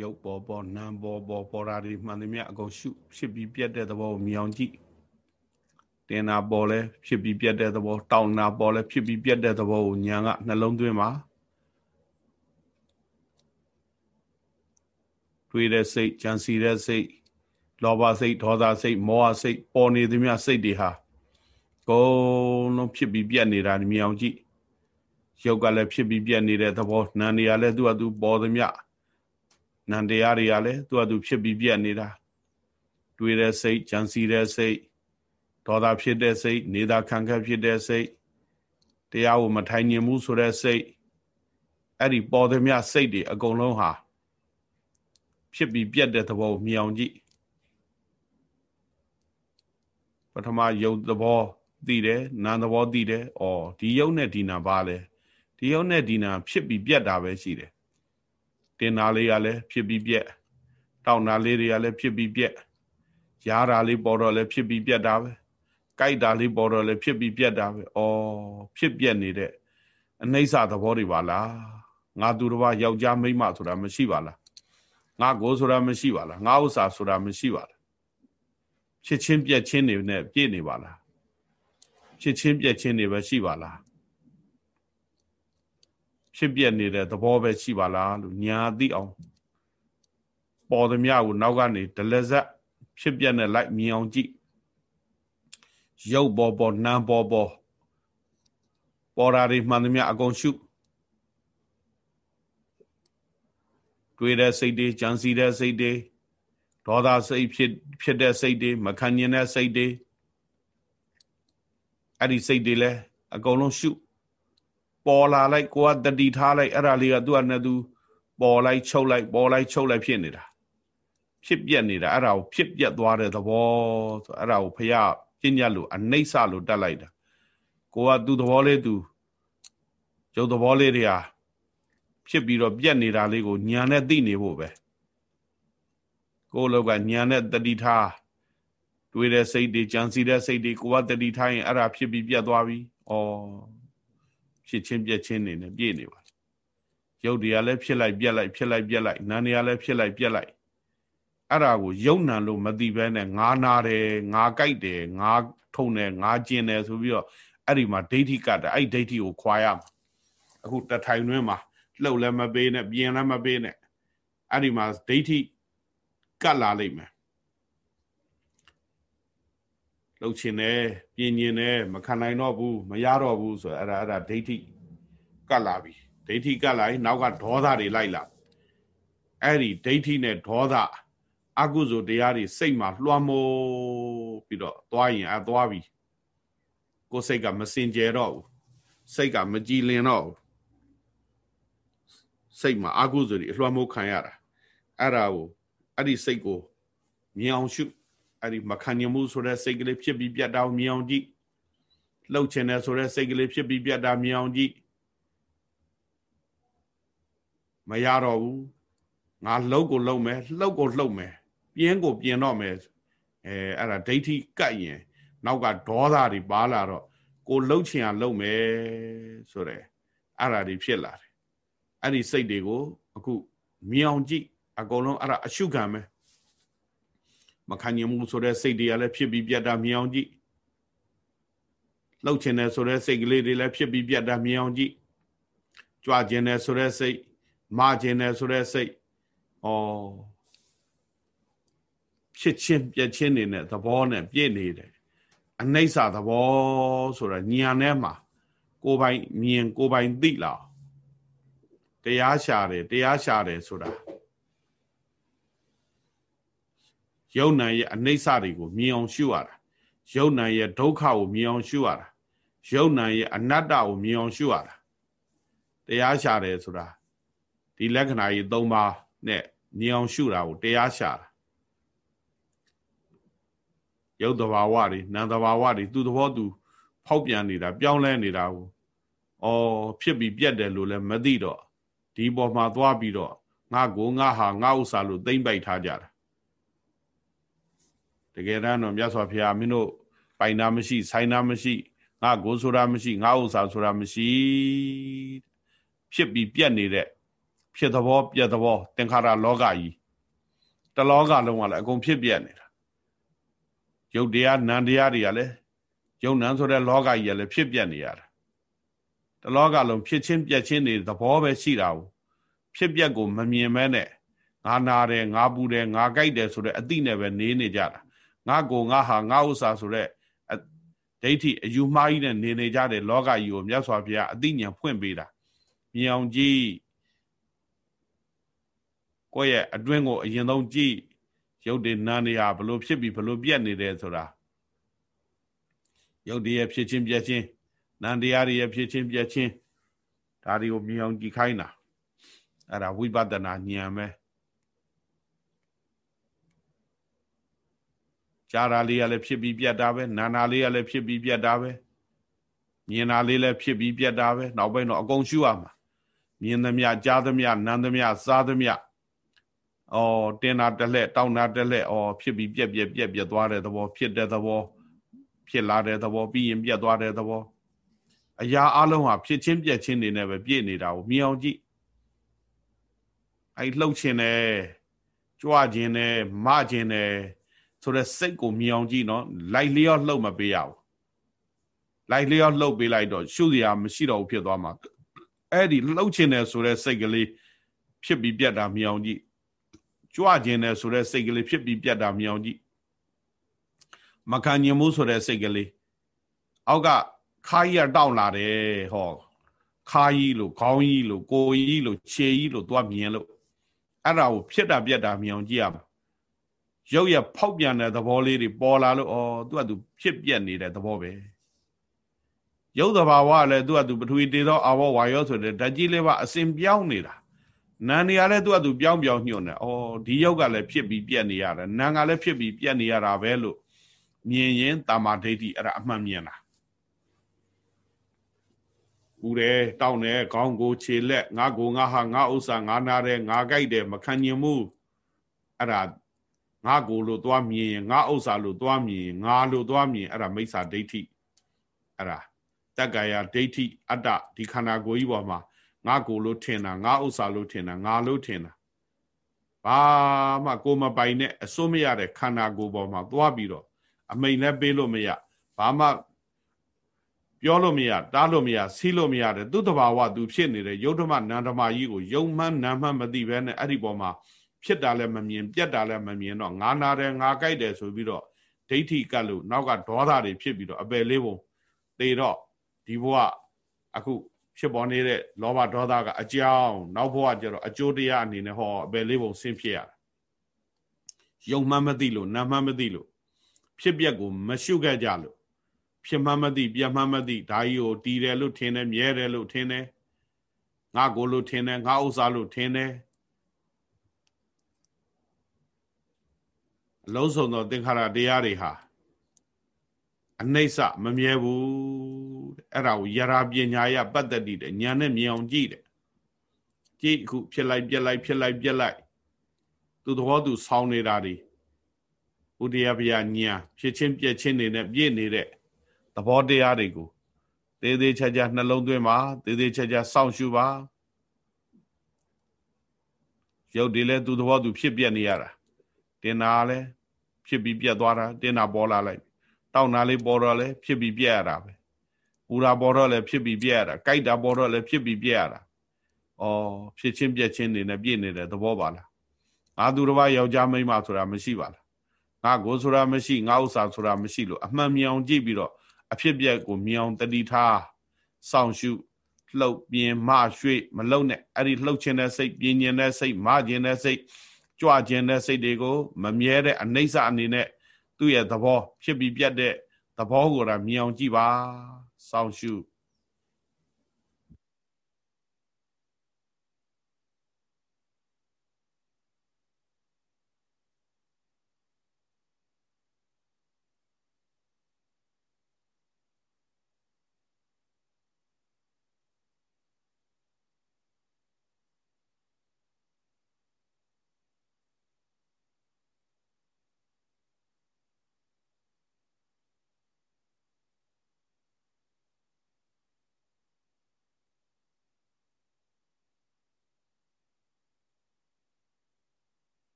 ရုပ်ပေါ်ပေါ်နာမ်ပေါ်ပေါ်ပေါ်တာတွေမှန်သမျှအကုန်ရှုဖြစ်ပြီးပြတ်တဲ့သဘောကိုမြင်အောင်ကြည့်တင်နာပေါ်လဲဖြစ်ပြီးပြတ်တဲ့သဘောတောင်းနာပေါ်လဲဖြစ်ပြီးပြတ်တဲ့သဘောကိုညာကနှလုံးသွင်းပါတွေးတဲ့စိတ်ကြံစီတဲ့စိတ်လောဘစိတ်ဒေါသစိတ်မောဟစိတ်ပေါ်နေသမျှစိတ်တွေဟာကုန်လုံးဖြစ်ပြီးပြတ်နေတာမြင်အောင်ကြည့်ရုပ်ကလည်းဖြစ်ပြီးပြတ်နေတဲ့သဘောနာနေရလဲသူ့အတူပေါ်သမျှ နန္တရားတွေကလည်းသူ့အတူဖြစ်ပြီးပြတ်နေတာတွေးတဲ့စိတ်ကြံစီတဲ့စိတ်ဒေါသဖြစ်တဲ့စိတ်နေတာခံခက်ဖြစ်တဲ့စိတ်တရားကိုမထိုင်ညင်မှုဆိုတဲ့စိတ်အဲ့ဒီပေါ်သမျှစိတ်တွေအကုန်လုံးဟာဖြစ်ပြီးပြတ်တဲ့သဘောကိုမြင်အောင်ကြည့်ပထမယုတ်သဘောသိတယ်နာမ်သဘောသိတယ်ဩဒီယုတ်နဲ့ဒီနာဘာလဲဒီယုတ်နဲ့ဒီနာဖြစ်ပြီးပြတ်တာပဲရှိတယ် တင်နာလေးကလည်းဖြစ်ပြီးပြက်တောင်းနာလေးတွေကလည်းဖြစ်ပြီးပြက်ရားတာလေးပေါ်တော့လည်းဖြစ်ပြီးပြက်တာပဲကြိုက်တာလေးပေါ်တော့လည်းဖြစ်ပြီးပြက်တာပဲဩဖြစ်ပြက်နေတဲ့အနှိမ့်စသဘောတွေပါလားငါသူတစ်ပါးယောက်ျားမိန်းမဆိုတာမရှိပါလားငါကိုဆိုတာမရှိပါလားငါဥစ္စာဆိုတာမရှိပါလားဖြစ်ချင်းပြက်ချင်းတွေနဲ့ပြည့်နေပါလားဖြစ်ချင်းပြက်ချင်းတွေပဲရှိပါလား ဖြစ်ပြက်နေတဲ့သဘောပဲရှိပါလားလို့ညာသိအောင်ပေါ်သမျှကိုနောက်ကနေဒလက်ဆက်ဖြစ်ပြက်နဲ့လိုက်မြင်အောင်ကြည့်ရုပ်ပေါ်ပေါ်နာမ်ပေါ်ပေါ်ပေါ်ရာတွေမှန်သမျှအကုန်ရှုတွေးတဲ့စိတ်တွေကြံစီတဲ့စိတ်တွေဒေါသစိတ်ဖြစ်ဖြစ်တဲ့စိတ်တွေမခံကျင်တဲ့စိတ်တွေအဲ့ဒီစိတ်တွေလဲအကုန်လုံးရှု ပေါ်လာလိုက်ကိုကတတိထားလိုက်အဲ့ဒါလေးကသူ့အနေနဲ့သူပေါ်လိုက်ချုပ်လိုက်ပေါ်လိုက်ချုပ်လိုက်ဖြစ်နေတာဖြစ်ပြက်နေတာအဲ့ဒါကိုဖြစ်ပြက်သွားတဲ့သဘောဆိုအဲ့ဒါကိုဖះပြညတ်လို့အနှိမ့်စလို့တက်လိုက်တာကိုကသူ့သဘောလေးသူရုပ်သဘောလေးတွေဟာဖြစ်ပြီးတော့ပြက်နေတာလေးကိုညာနဲ့သိနေဖို့ပဲကိုယ်လောက်ကညာနဲ့တတိထားတွေးတဲ့စိတ်တွေကြံစီတဲ့စိတ်တွေကိုကတတိထားရင်အဲ့ဒါဖြစ်ပြီးပြတ်သွားပြီ။ဩ ဖြစ်ချင်းပြက်ချင်းနေနဲ့ပြည့်နေပါရုပ်တွေကလည်းဖြစ်လိုက်ပြက်လိုက်ဖြစ်လိုက်ပြက်လိုက်နာနေရလည်းဖြစ်လိုက်ပြက်လိုက်အဲ့ဒါကိုယုံနံလို့မသိဘဲနဲ့ငါနာတယ်ငါကြိုက်တယ်ငါထုံတယ်ငါကျင်တယ်ဆိုပြီးတော့အဲ့ဒီမှာဒိဋ္ဌိကတအဲ့ဒိဋ္ဌိကိုခွာရမှာအခုတထိုင်တွင်းမှာလှုပ်လည်းမပေးနဲ့ပြင်လည်းမပေးနဲ့အဲ့ဒီမှာဒိဋ္ဌိကတ်လာလိမ့်မယ် လှုပ်ခြင်းနဲ့ပြင်ញင်နဲ့မခံနိုင်တော့ဘူးမရတော့ဘူးဆိုအဲ့ဒါအဲ့ဒါဒိဋ္ဌိကတ်လာပြီဒိဋ္ဌိကတ်လာရင်နောက်ကဒေါသတွေလိုက်လာအဲ့ဒီဒိဋ္ဌိနဲ့ဒေါသအကုသိုလ်တရားတွေစိတ်မှာလွှမ်းမိုးပြီးတော့သွားရင်အသွားပြီကိုယ်စိတ်ကမစင်ကြယ်တော့ဘူးစိတ်ကမကြည်လင်တော့ဘူးစိတ်မှာအကုသိုလ်တွေအလွှမ်းမိုးခံရတာအဲ့ဒါကိုအဲ့ဒီစိတ်ကိုမြင်အောင်ရှု အဲ့ဒီမခံညမှုဆိုတဲ့စိတ်ကလေးဖြစ်ပြီးပြတ်တာကိုမြင်အောင်ကြည့်လှုပ်ချင်တယ်ဆိုတဲ့စိတ်ကလေးဖြစ်ပြီးပြတ်တာမြင်အောင်ကြည့်မရတော့ဘူးငါလှုပ်ကိုလှုပ်မယ်လှုပ်ကိုလှုပ်မယ်ပြင်းကိုပြင်းတော့မယ်အဲအဲ့ဒါဒိဋ္ဌိကပ်ရင်နောက်ကဒေါသတွေပါလာတော့ကိုလှုပ်ချင်အောင်လှုပ်မယ်ဆိုတဲ့အဲ့ဒါတွေဖြစ်လာတယ်အဲ့ဒီစိတ်တွေကိုအခုမြင်အောင်ကြည့်အကုန်လုံးအဲ့ဒါအရှုခံပဲ မခံညမှုဆိုတဲ့စိတ်တွေကလည်းဖြစ်ပြီးပြတ်တာမြင်အောင်ကြည့်လှုပ်ချင်တယ်ဆိုတဲ့စိတ်ကလေးတွေလည်းဖြစ်ပြီးပြတ်တာမြင်အောင်ကြည့်ကြွကျင်တယ်ဆိုတဲ့စိတ်မကျင်တယ်ဆိုတဲ့စိတ်ဩဖြစ်ချင်းပြက်ချင်းနေတဲ့သဘောနဲ့ပြည့်နေတယ်အနိစ္စသဘောဆိုတာညာထဲမှာကိုယ်ပိုင်မြင်ကိုယ်ပိုင်သိလာတရားရှာတယ်တရားရှာတယ်ဆိုတာ ယုံနာရဲ့အနိစ္စတွေကိုမြင်အောင်ရှုရတာယုံနာရဲ့ဒုက္ခကိုမြင်အောင်ရှုရတာယုံနာရဲ့အနတ္တကိုမြင်အောင်ရှုရတာတရားရှာတယ်ဆိုတာဒီလက္ခဏာကြီး၃ပါးနဲ့မြင်အောင်ရှုတာကိုတရားရှာတာယုတ်တဘာဝတွေနံတဘာဝတွေသူ့သဘောသူ ဖောက်ပြန်နေတာပြောင်းလဲနေတာကိုအော်ဖြစ်ပြီးပြတ်တယ်လို့လည်းမသိတော့ဒီပေါ်မှာသွားပြီးတော့ငါကိုငါဟာငါဥစ္စာလို့သိမ့်ပိုက်ထားကြတာ တကယ်တမ်းတော့မြတ်စွာဘုရားမင်းတို့ပိုင်နာမရှိဆိုင်နာမရှိငါကိုဆိုတာမရှိငါဥစ္စာဆိုတာမရှိဖြစ်ပြီးပြတ်နေတဲ့ဖြစ်သဘောပြက်သဘောသင်္ခါရလောကကြီးတလောကလုံးကလည်းအကုန်ဖြစ်ပြက်နေတာယုတ်တရားနံတရားတွေကလည်းယုံနံဆိုတဲ့လောကကြီးကလည်းဖြစ်ပြက်နေရတာတလောကလုံးဖြစ်ချင်းပြက်ချင်းနေသဘောပဲရှိတာကိုဖြစ်ပြက်ကိုမမြင်မဲနဲ့ငါနာတယ်ငါပူတယ်ငါကြိုက်တယ်ဆိုတဲ့အတိနဲ့ပဲနေနေကြတာ ငါကိုငါဟာငါဥစ္စာဆိုတဲ့ဒိဋ္ဌိအယူမှားကြီးနဲ့နေနေကြတဲ့လောကကြီးကိုမြတ်စွာဘုရားအတိညာဖွင့်ပေးတာမြောင်ကြီးကိုယ့်ရဲ့အတွင်းကိုအရင်ဆုံးကြည့်ရုပ်တည်နာနေဟာဘလို့ဖြစ်ပြီးဘလို့ပြက်နေတယ်ဆိုတာရုပ်တည်ရဲ့ဖြစ်ချင်းပြက်ချင်းနန္တရားတွေရဲ့ဖြစ်ချင်းပြက်ချင်းဒါတွေကိုမြင်အောင်ကြည့်ခိုင်းတာအဲ့ဒါဝိပဿနာဉာဏ်ပဲ ကြားတာလေးကလည်းဖြစ်ပြီးပြတ်တာပဲနာနာလေးကလည်းဖြစ်ပြီးပြတ်တာပဲမြင်တာလေးလည်းဖြစ်ပြီးပြတ်တာပဲနောက်ပိုင်းတော့အကုန်ရှုရမှာမြင်သမျှကြားသမျှနားသမျှစားသမျှအော်တင်တာတက်လက်တောင်းတာတက်လက်အော်ဖြစ်ပြီးပြက်ပြက်ပြက်ပြက်သွားတဲ့သဘောဖြစ်တဲ့သဘောဖြစ်လာတဲ့သဘောပြီးရင်ပြက်သွားတဲ့သဘောအရာအလုံးဟာဖြစ်ချင်းပြက်ချင်းနေနဲ့ပဲပြည့်နေတာကိုမြင်အောင်ကြည့်အဲ့လှုပ်ခြင်းနဲ့ကြွခြင်းနဲ့မခြင်းနဲ့ ဆိုတော့စိတ်ကိုမြင်အောင်ကြည့်နော်လိုက်လျော့လှုပ်မပေးရဘူးလိုက်လျော့လှုပ်ပေးလိုက်တော့ရှုစရာမရှိတော့ဘူးဖြစ်သွားမှာအဲ့ဒီလှုပ်ခြင်းနဲ့ဆိုတဲ့စိတ်ကလေးဖြစ်ပြီးပြတ်တာမြင်အောင်ကြည့်ကြွခြင်းနဲ့ဆိုတဲ့စိတ်ကလေးဖြစ်ပြီးပြတ်တာမြင်အောင်ကြည့်မခံညင်မှုဆိုတဲ့စိတ်ကလေးအောက်ကခါကြီးကတောင့်လာတယ်ဟောခါကြီးလို့ခေါင်းကြီးလို့ကိုကြီးလို့ခြေကြီးလို့သွားမြင်လို့အဲ့ဒါကိုဖြစ်တာပြတ်တာမြင်အောင်ကြည့်ရမှာ ရုပ်ရဖောက်ပြန်တဲ့သဘောလေးတွေပေါ်လာလို့ဩသူကသူဖြစ်ပြက်နေတဲ့သဘောပဲရုပ်သဘာဝကလည်းသူကသူပထဝီတေသောအာဝဝါယောဆိုတဲ့ဓာတ်ကြီးလေးပါအစဉ်ပြောင်းနေတာနာနေရလဲသူကသူပြောင်းပြောင်းညွှန်တယ်ဩဒီရုပ်ကလည်းဖြစ်ပြီးပြက်နေရတယ်နာကလည်းဖြစ်ပြီးပြက်နေရတာပဲလို့မြင်ရင်တာမာဒိဋ္ဌိအဲ့ဒါအမှန်မြင်တာဦးတယ်တောင်းတယ်ခေါင်းကိုခြေလက်ငါကိုငါဟာငါဥစ္စာငါနာတယ်ငါကြိုက်တယ်မခံညင်မှုအဲ့ဒါ ငါကိုလို့သွားမြင်ရင်ငါဥစ္စာလို့သွားမြင်ရင်ငါလို့သွားမြင်အဲ့ဒါမိစ္ဆာဒိဋ္ဌိအဲ့ဒါတက္ကရာဒိဋ္ဌိအတ္တဒီခန္ဓာကိုယ်ကြီးပေါ်မှာငါကိုလို့ထင်တာငါဥစ္စာလို့ထင်တာငါလို့ထင်တာဘာမှကိုမပိုင်နဲ့အစိုးမရတဲ့ခန္ဓာကိုယ်ပေါ်မှာသွားပြီးတော့အမိန်လည်းပေးလို့မရဘာမှပြောလို့မရတားလို့မရစီးလို့မရတဲ့သူတဘာဝသူဖြစ်နေတဲ့ယုတ်ဓမ္မနန္ဓမကြီးကိုယုံမှန်းနာမှန်းမသိဘဲနဲ့အဲ့ဒီပေါ်မှာ ဖြစ်တာလည်းမမြင်ပြက်တာလည်းမမြင်တော့ငါနာတယ်ငါကြိုက်တယ်ဆိုပြီးတော့ဒိဋ္ဌိကလို့နောက်ကဒေါသတွေဖြစ်ပြီးတော့အပယ်လေးပုံသေတော့ဒီဘဝအခုဖြစ်ပေါ်နေတဲ့လောဘဒေါသကအကြောင်းနောက်ဘဝကျတော့အကျိုးတရားအနေနဲ့ဟောအပယ်လေးပုံဆင်းဖြစ်ရတာယုံမှန်းမသိလို့နာမှန်းမသိလို့ဖြစ်ပျက်ကိုမရှုခဲ့ကြလို့ဖြစ်မှန်းမသိပြမှန်းမသိဒါကြီးကိုတီးတယ်လို့ထင်တယ်မြဲတယ်လို့ထင်တယ်ငါကိုလို့ထင်တယ်ငါဥစ္စာလို့ထင်တယ် အလုံးစုံသောသင်္ခါရတရားတွေဟာအနိစ္စမမြဲဘူးအဲ့ဒါကိုယရာပညာရပတ္တတိတဲ့ညာနဲ့မြင်အောင်ကြည့်တယ်ကြည့်အခုဖြစ်လိုက်ပြက်လိုက်ဖြစ်လိုက်ပြက်လိုက်သူသဘောသူဆောင်းနေတာတွေဥဒယဗျာညာဖြစ်ချင်းပြက်ချင်းနေနဲ့ပြည့်နေတဲ့သဘောတရားတွေကိုသေးသေးချာချာနှလုံးသွင်းပါသေးသေးချာချာစောင့်ရှုပါရုပ်တွေလည်းသူသဘောသူဖြစ်ပြက်နေရတာ တင်တာလည်းဖြစ်ပြီးပြက်သွားတာတင်တာပေါ်လာလိုက်တောက်တာလေးပေါ်တော့လည်းဖြစ်ပြီးပြက်ရတာပဲပူတာပေါ်တော့လည်းဖြစ်ပြီးပြက်ရတာကြိုက်တာပေါ်တော့လည်းဖြစ်ပြီးပြက်ရတာဩဖြစ်ချင်းပြက်ချင်းနေနဲ့ပြည့်နေတဲ့သဘောပါလားငါသူတစ်ပါးယောက်ျားမိန်းမဆိုတာမရှိပါလားငါကိုဆိုတာမရှိငါဥစ္စာဆိုတာမရှိလို့အမှန်မြောင်ကြည့်ပြီးတော့အဖြစ်ပြက်ကိုမြောင်တတိထားစောင့်ရှုလှုပ်ပြင်းမရွှေ့မလုံနဲ့အဲ့ဒီလှုပ်ခြင်းတဲ့စိတ်ပြင်းခြင်းတဲ့စိတ်မခြင်းတဲ့စိတ် ကြွခြင်းတဲ့စိတ်တွေကိုမမြဲတဲ့အနိစ္စအနေနဲ့သူ့ရဲ့သဘောဖြစ်ပြီးပြတ်တဲ့သဘောကိုတော့မြင်အောင်ကြည့်ပါစောင့်ရှု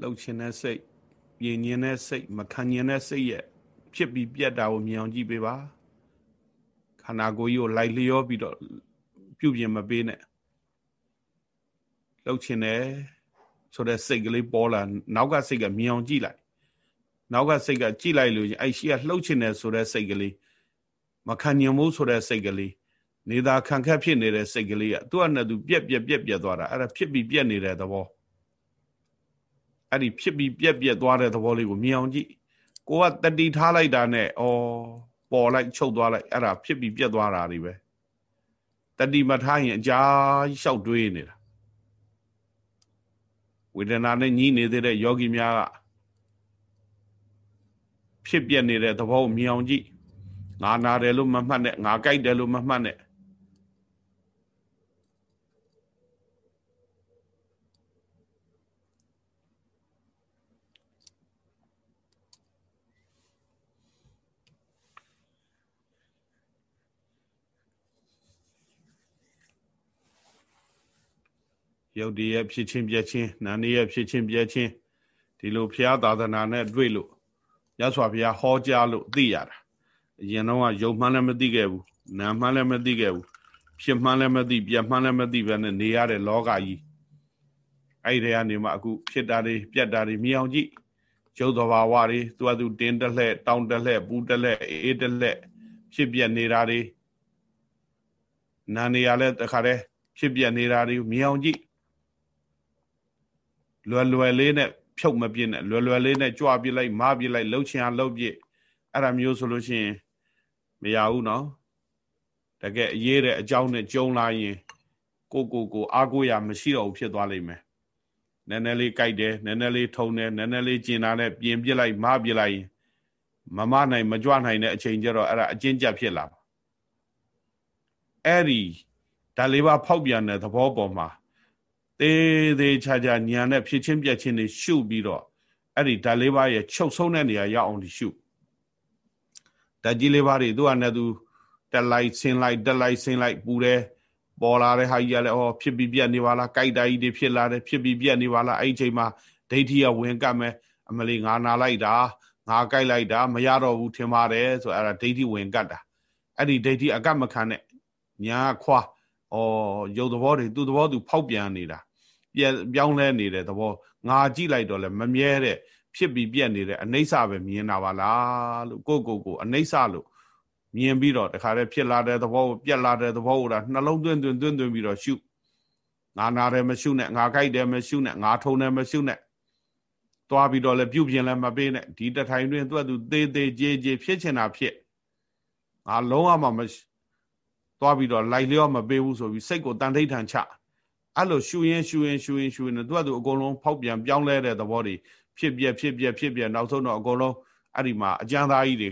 လှုပ်ခြင်းတဲ့စိတ်ပြင်းញင်တဲ့စိတ်မခံញင်တဲ့စိတ်ရဲ့ဖြစ်ပြီးပြက်တာကိုမြင်အောင်ကြည့်ပေးပါခန္ဓာကိုယ်ကြီးကိုလိုက်လျောပြီးတော့ပြုပြင်မပေးနဲ့လှုပ်ခြင်းတဲ့ဆိုတဲ့စိတ်ကလေးပေါ်လာနောက်ကစိတ်ကမြင်အောင်ကြည့်လိုက်နောက်ကစိတ်ကကြည့်လိုက်လို့အဲ့ရှိကလှုပ်ခြင်းတဲ့ဆိုတဲ့စိတ်ကလေးမခံညင်မှုဆိုတဲ့စိတ်ကလေးနေသာခံခက်ဖြစ်နေတဲ့စိတ်ကလေးကသူ့အနဲ့သူပြက်ပြက်ပြက်ပြက်သွားတာအဲ့ဒါဖြစ်ပြီးပြက်နေတဲ့သဘော အဲ့ဒီဖြစ်ပြီးပြက်ပြက်သွားတဲ့သဘောလေးကိုမြင်အောင်ကြည့်ကိုကတတိထားလိုက်တာနဲ့ဩပေါ်လိုက်ချုပ်သွားလိုက်အဲ့ဒါဖြစ်ပြီးပြက်သွားတာတွေပဲတတိမထားရင်အကြာကြီးလျှောက်တွေးနေတာဝေဒနာနဲ့ညီးနေသေးတဲ့ယောဂီများကဖြစ်ပြနေတဲ့သဘောကိုမြင်အောင်ကြည့်ငါနာတယ်လို့မမှတ်နဲ့ငါကြိုက်တယ်လို့မမှတ်နဲ့ ရုပ်တည်းရဲ့ဖြစ်ချင်းပြက်ချင်းနာနေရဲ့ဖြစ်ချင်းပြက်ချင်းဒီလိုဘုရားသာသနာနဲ့တွေ့လို့ရသော်ဘုရားဟောကြားလို့သိရတာအရင်တော့ကယုံမှန်းလည်းမသိခဲ့ဘူးနာမှန်းလည်းမသိခဲ့ဘူးဖြစ်မှန်းလည်းမသိပြက်မှန်းလည်းမသိပဲနဲ့နေရတဲ့လောကကြီးအဲ့ဒီကနေမှအခုဖြစ်တာတွေပြက်တာတွေမြင်အောင်ကြည့်ရုပ်သဘာဝတွေသူကသူတင်းတက်လှဲ့တောင်းတက်လှဲ့ပူတက်လှဲ့အေးတက်လှဲ့ဖြစ်ပြက်နေတာတွေနာနေရလဲတခါတည်းဖြစ်ပြက်နေတာတွေမြင်အောင်ကြည့် လွယ်လွယ်လေးနဲ့ဖြုတ်မပြစ်နဲ့လွယ်လွယ်လေးနဲ့ကြွပြစ်လိုက်မပြစ်လိုက်လှုပ်ချင်အောင်လှုပ်ပြစ်အဲ့ဒါမျိုးဆိုလို့ရှိရင်မရဘူးနော်တကယ်အရေးတဲ့အကြောင်းနဲ့ကြုံလာရင်ကိုကိုကိုအားကိုးရမရှိတော့ဘူးဖြစ်သွားလိမ့်မယ်နည်းနည်းလေးကြိုက်တယ်နည်းနည်းလေးထုံတယ်နည်းနည်းလေးကျင်တာနဲ့ပြင်ပြစ်လိုက်မပြစ်လိုက်မမနိုင်မကြွနိုင်တဲ့အချိန်ကျတော့အဲ့ဒါအကျဉ်းကျဖြစ်လာပါအဲ့ဒီဓာလေးပါဖောက်ပြန်တဲ့သဘောပေါ်မှာ သေးသေးချာချာညာနဲ့ဖြစ်ချင်းပြက်ချင်းတွေရှုပြီးတော့အဲ့ဒီဓာတ်လေးပါးရဲ့ချုပ်ဆုံးတဲ့နေရာရောက်အောင်ရှုဓာတ်ကြီးလေးပါးတွေသူ့အနေနဲ့သူတက်လိုက်ဆင်းလိုက်တက်လိုက်ဆင်းလိုက်ပူတယ်ပေါ်လာတဲ့ဟာကြီးကလည်းဩဖြစ်ပြီးပြက်နေပါလားကြိုက်တာကြီးတွေဖြစ်လာတယ်ဖြစ်ပြီးပြက်နေပါလားအဲ့ဒီအချိန်မှာဒိဋ္ဌိကဝင်ကပ်မယ်အမလီငါနာလိုက်တာငါကြိုက်လိုက်တာမရတော့ဘူးထင်ပါတယ်ဆိုအဲ့ဒါဒိဋ္ဌိဝင်ကပ်တာအဲ့ဒီဒိဋ္ဌိအကပ်မခံနဲ့ညာခွာဩရုပ်သဘောတွေသူ့သဘောသူဖောက်ပြန်နေတာ ပြောင်းလဲနေတဲ့သဘောငါကြည့်လိုက်တော့လဲမမြဲတဲ့ဖြစ်ပြီးပြက်နေတဲ့အနိစ္စပဲမြင်တာပါလားလို့ကိုကိုကိုအနိစ္စလို့မြင်ပြီးတော့တခါတည်းဖြစ်လာတဲ့သဘောကိုပြက်လာတဲ့သဘောကိုဒါနှလုံးသွင်းသွင်းသွင်းသွင်းပြီးတော့ရှုငါနာတယ်မရှုနဲ့ငါကြိုက်တယ်မရှုနဲ့ငါထုံတယ်မရှုနဲ့သွားပြီးတော့လဲပြုတ်ပြင်လဲမပေးနဲ့ဒီတထိုင်တွင်သူ့အတူသေးသေးကြေးကြေးဖြစ်ချင်တာဖြစ်ငါလုံးဝမမသွားပြီးတော့လိုက်လျောမပေးဘူးဆိုပြီးစိတ်ကိုတန်ထိတ်ထန်ချ အဲ့လိုရှူရင်ရှူရင်ရှူရင်ရှူရင်သူကသူအကုန်လုံးဖောက်ပြန်ပြောင်းလဲတဲ့သဘောတွေဖြစ်ပြက်ဖြစ်ပြက်ဖြစ်ပြက်နောက်ဆုံးတော့အကုန်လုံးအဲ့ဒီမှာအကျမ်းသားကြီးတွေ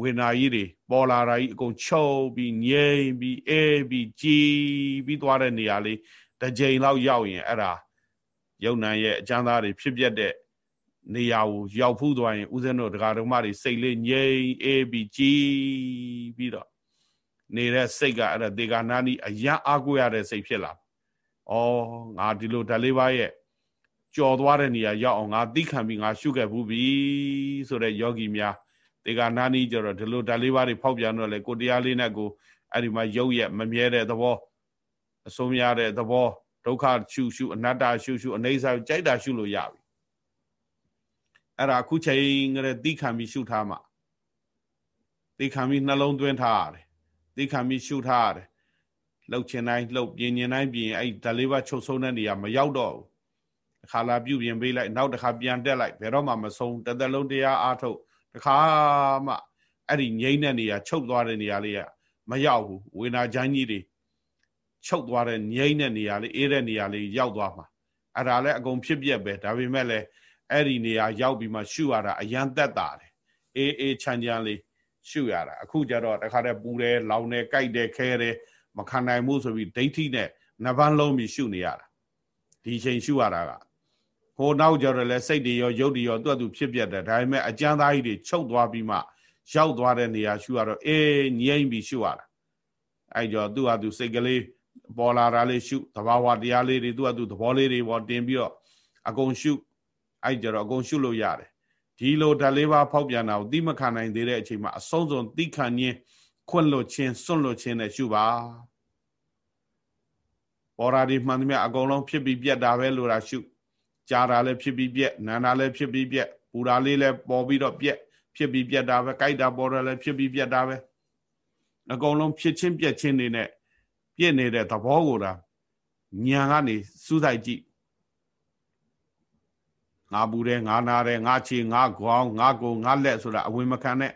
ဝေနာကြီးတွေပေါ်လာတာကြီးအကုန်ချုပ်ပြီးငြိမ်ပြီးအေးပြီးကြည်ပြီးသွားတဲ့နေရာလေးတစ်ကြိမ်လောက်ရောက်ရင်အဲ့ဒါယုံနံရဲ့အကျမ်းသားတွေဖြစ်ပြက်တဲ့နေရာကိုရောက်ဖူးသွားရင်ဦးဇင်းတို့ဒကာဒကမတွေစိတ်လေးငြိမ်အေးပြီးကြည်ပြီးတော့နေတဲ့စိတ်ကအဲ့ဒါဒေဂာနာနီအယံအားကိုးရတဲ့စိတ်ဖြစ်လာ ဩငါဒီလိုဓာလေးပါးရဲ့ကြော်သွားတဲ့နေရာရောက်အောင်ငါသိခံပြီးငါရှုခဲ့ဘူးပြီဆိုတဲ့ယောဂီများတေကနာနီကျတော့ဒီလိုဓာလေးပါးတွေဖောက်ပြန်တော့လေကိုတရားလေးနဲ့ကိုအဲ့ဒီမှာရုပ်ရဲ့မမြဲတဲ့သဘောအဆုံးရတဲ့သဘောဒုက္ခရှုရှုအနတ္တရှုရှုအနေစာကြိုက်တာရှုလို့ရပြီအဲ့ဒါအခုချိန်ကလေးသိခံပြီးရှုထားမှသိခံပြီးနှလုံးသွင်းထားရတယ်သိခံပြီးရှုထားရတယ် လှုပ်ချင်တိုင်းလှုပ်ပြင်ရင်တိုင်းပြင်အဲ့ဓာလေးပါချုပ်ဆုံးတဲ့နေရာမရောက်တော့ဘူးတစ်ခါလာပြုတ်ပြင်ပေးလိုက်နောက်တစ်ခါပြန်တက်လိုက်ဘယ်တော့မှမဆုံးတသက်လုံးတရားအားထုတ်တစ်ခါမှအဲ့ဒီငိမ့်တဲ့နေရာချုပ်သွားတဲ့နေရာလေးကမရောက်ဘူးဝေနာချမ်းကြီးတွေချုပ်သွားတဲ့ငိမ့်တဲ့နေရာလေးအေးတဲ့နေရာလေးရောက်သွားမှာအဲ့ဒါလည်းအကုန်ဖြစ်ပြက်ပဲဒါပေမဲ့လည်းအဲ့ဒီနေရာရောက်ပြီးမှရှုရတာအရန်သက်တာတယ်အေးအေးချမ်းချမ်းလေးရှုရတာအခုကျတော့တခါတည်းပူတယ်လောင်တယ်ကြိုက်တယ်ခဲတယ် မခံနိုင်ဘူးဆိုပြီးဒိဋ္ဌိနဲ့နှစ်ပန်းလုံးပြီးရှုနေရတာဒီချိန်ရှုရတာကဟိုနောက်ကြတော့လဲစိတ်တွေရောရုပ်တွေရောသူ့အတူဖြစ်ပြတယ်ဒါပေမဲ့အကျမ်းသားကြီးတွေချုပ်သွားပြီးမှရောက်သွားတဲ့နေရာရှုရတော့အေးငြိမ့်ပြီးရှုရတာအဲ့ကြောသူ့ဟာသူစိတ်ကလေးပေါ်လာတာလေးရှုသဘာဝတရားလေးတွေသူ့ဟာသူသဘောလေးတွေပေါ်တင်ပြီးတော့အကုန်ရှုအဲ့ကြတော့အကုန်ရှုလို့ရတယ်ဒီလိုဓာတ်လေးပါးဖောက်ပြန်တာကိုသိမခံနိုင်သေးတဲ့အချိန်မှာအဆုံးစွန်သိခံခြင်း ခွန့်လွတ်ခြင်းစွန့်လွတ်ခြင်းနဲ့ရှုပါပေါ်ရာဒီမှန်သမျှအကုန်လုံးဖြစ်ပြီးပြက်တာပဲလို့တာရှုကြားတာလည်းဖြစ်ပြီးပြက်နာတာလည်းဖြစ်ပြီးပြက်ပူတာလေးလည်းပေါ်ပြီးတော့ပြက်ဖြစ်ပြီးပြက်တာပဲကြိုက်တာပေါ်တာလည်းဖြစ်ပြီးပြက်တာပဲအကုန်လုံးဖြစ်ချင်းပြက်ချင်းနေနဲ့ပြက်နေတဲ့သဘောကိုတာညာကနေစူးစိုက်ကြည့်ငါပူတယ်ငါနာတယ်ငါချီငါခေါင်းငါကိုငါလက်ဆိုတာအဝင်မခံနဲ့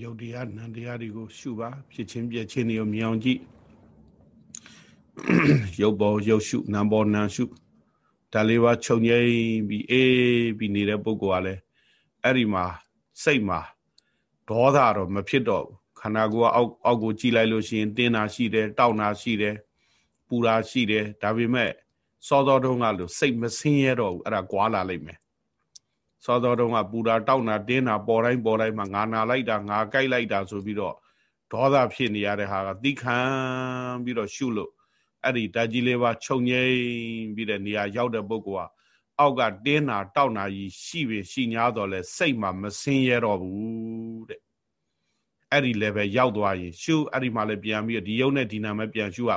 ယုတ်တရားနံတရားတွေကိုရှုပါဖြစ်ချင်းပြချင်းတွေကိုမြင်အောင်ကြည့်ရုပ်ပေါ်ရုပ်ရှုနာမ်ပေါ်နာမ်ရှုဒါလေးပါခြုံငိမ့်ပြီးအေးပြီးနေတဲ့ပုဂ္ဂိုလ်ကလည်းအဲ့ဒီမှာစိတ်မှာဒေါသတော့မဖြစ်တော့ဘူးခန္ဓာကိုယ်ကအောက်အောက်ကိုကြည့်လိုက်လို့ရှိရင်တင်းတာရှိတယ်တောက်တာရှိတယ်ပူတာရှိတယ်ဒါပေမဲ့စောစောတုန်းကလို့စိတ်မဆင်းရဲတော့ဘူးအဲ့ဒါကွာလာလိမ့်မယ် စောစောတုန်းကပူတာတောက်တာတင်းတာပေါ်တိုင်းပေါ်တိုင်းမှာငါနာလိုက်တာငါကြိုက်လိုက်တာဆိုပြီးတော့ဒေါသဖြစ်နေရတဲ့ဟာကတိခံပြီးတော့ရှုလို့အဲ့ဒီဓာကြီးလေးပါခြုံငိမ့်ပြီးတဲ့နေရာရောက်တဲ့ပုဂ္ဂိုလ်ကအောက်ကတင်းတာတောက်တာကြီးရှိပြီရှိ냐တော့လဲစိတ်မှာမစင်းရတော့ဘူးတဲ့အဲ့ဒီ level ရောက်သွားရင်ရှုအဲ့ဒီမှာလည်းပြန်ပြီးဒီယုံနဲ့ဒီနာမဲ့ပြန်ရှုရ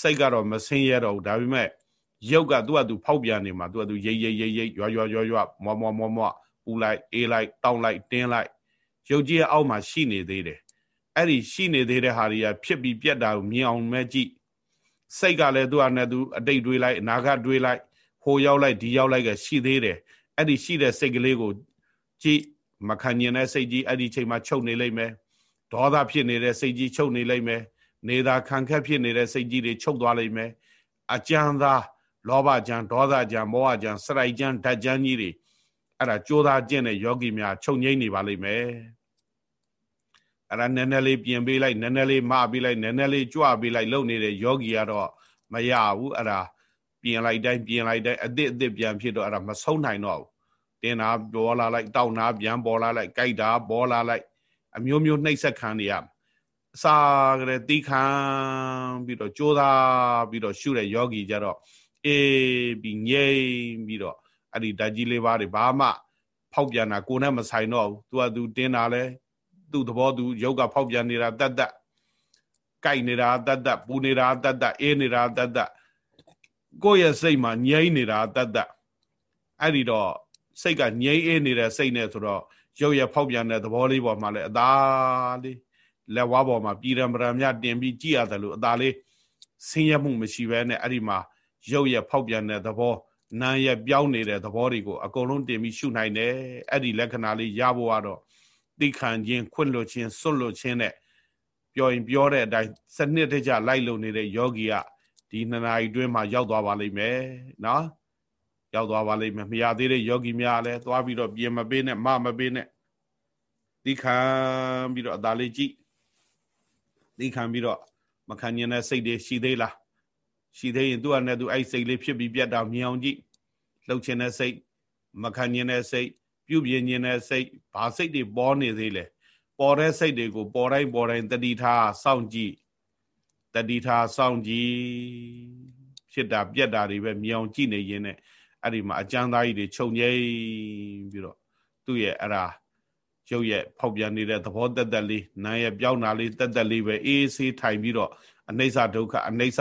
စိတ်ကတော့မစင်းရတော့ဘူးဒါပေမဲ့ ရုပ်ကသူ့အတူဖောက်ပြန်နေမှာသူ့အတူရိတ်ရိတ်ရိတ်ရိတ်ရွာရွာရွာရွာမွားမွားမွားမွားပူလိုက်အေးလိုက်တောင်းလိုက်တင်းလိုက်ရုပ်ကြီးရဲ့အောက်မှာရှိနေသေးတယ်အဲ့ဒီရှိနေသေးတဲ့ဟာတွေကဖြစ်ပြီးပြက်တာကိုမြင်အောင်မဲ့ကြည့်စိတ်ကလည်းသူ့အနေနဲ့သူအတိတ်တွေးလိုက်အနာဂတ်တွေးလိုက်ဟိုရောက်လိုက်ဒီရောက်လိုက်ကရှိသေးတယ်အဲ့ဒီရှိတဲ့စိတ်ကလေးကိုကြည့်မခံညင်တဲ့စိတ်ကြီးအဲ့ဒီချိန်မှာချုပ်နေလိမ့်မယ်ဒေါသဖြစ်နေတဲ့စိတ်ကြီးချုပ်နေလိမ့်မယ်နေသာခံခက်ဖြစ်နေတဲ့စိတ်ကြီးတွေချုပ်သွားလိမ့်မယ်အကြံသာ လောဘကြံဒေါသကြံမောဟကြံစရိုက်ကြံဓာတ်ကြံကြီးတွေအဲ့ဒါကြိုးစားကျင့်တဲ့ယောဂီများချုပ်ငိမ့်နေပါလိမ့်မယ်အဲ့ဒါနည်းနည်းလေးပြင်ပေးလိုက်နည်းနည်းလေးမပေးလိုက်နည်းနည်းလေးကြွပေးလိုက်လုပ်နေတဲ့ယောဂီကတော့မရဘူးအဲ့ဒါပြင်လိုက်တိုင်းပြင်လိုက်တိုင်းအစ်စ်အစ်စ်ပြန်ဖြစ်တော့အဲ့ဒါမဆုံးနိုင်တော့ဘူးတင်တာပေါ်လာလိုက်တောက်နာပြန်ပေါ်လာလိုက်ကြိုက်တာပေါ်လာလိုက်အမျိုးမျိုးနှိပ်စက်ခံနေရအစာကလေးတီးခံပြီးတော့ကြိုးစားပြီးတော့ရှုတဲ့ယောဂီကြတော့ အေးပြီးငြိမ်ပြီးတော့အဲ့ဒီဓာကြီးလေးပါးတွေဘာမှဖောက်ပြန်တာကိုယ်နဲ့မဆိုင်တော့ဘူးသူကသူတင်းတာလဲသူ့သဘောသူယောဂဖောက်ပြန်နေတာတတ်တတ်ကြိုက်နေတာတတ်တတ်ပူနေတာတတ်တတ်အေးနေတာတတ်တတ်ကိုယ့်ရဲ့စိတ်မှာငြိမ့်နေတာတတ်တတ်အဲ့ဒီတော့စိတ်ကငြိမ့်အေးနေတဲ့စိတ်နဲ့ဆိုတော့ရုပ်ရဖောက်ပြန်တဲ့သဘောလေးပေါ်မှာလည်းအသာလေးလက်ဝါးပေါ်မှာပြည်ရံပရံမြတင်ပြီးကြည့်ရတယ်လို့အသာလေးဆင်းရဲမှုမရှိဘဲနဲ့အဲ့ဒီမှာ ရုပ်ရဖောက်ပြန်တဲ့သဘောနာရပြောင်းနေတဲ့သဘောတွေကိုအကုန်လုံးတင်ပြီးရှုနိုင်တယ်အဲ့ဒီလက္ခဏာလေးရဖို့ကတော့သိခံခြင်းခွင့်လွှတ်ခြင်းစွန့်လွှတ်ခြင်းနဲ့ပြောရင်ပြောတဲ့အတိုင်းစနစ်တကျလိုက်လုံနေတဲ့ယောဂီကဒီနှစ်နာရီတွင်းမှာရောက်သွားပါလိမ့်မယ်နော်ရောက်သွားပါလိမ့်မယ်မရသေးတဲ့ယောဂီများလည်းသွားပြီးတော့ပြင်မပေးနဲ့မမပေးနဲ့သိခံပြီးတော့အသာလေးကြည့်သိခံပြီးတော့မခံញတဲ့စိတ်တွေရှိသေးလား ရှိသေးရင်သူ့အနေနဲ့သူအဲ့စိတ်လေးဖြစ်ပြီးပြတ်တာမြင်အောင်ကြည့်လှုပ်ခြင်းတဲ့စိတ်မခံញတဲ့စိတ်ပြုတ်ပြင်းခြင်းတဲ့စိတ်ဘာစိတ်တွေပေါ်နေသေးလဲပေါ်တဲ့စိတ်တွေကိုပေါ်တိုင်းပေါ်တိုင်းတတိထားစောင့်ကြည့်တတိထားစောင့်ကြည့်ဖြစ်တာပြက်တာတွေပဲမြောင်ကြည့်နေရင်နဲ့အဲ့ဒီမှာအကျမ်းသားကြီးတွေခြုံငိမ့်ပြီးတော့သူ့ရဲ့အဲ့ဒါရုပ်ရဲ့ဖောက်ပြန်နေတဲ့သဘောတက်တက်လေးနာရဲ့ပြောင်းတာလေးတက်တက်လေးပဲအေးဆေးထိုင်ပြီးတော့အနိစ္စဒုက္ခအနိစ္စ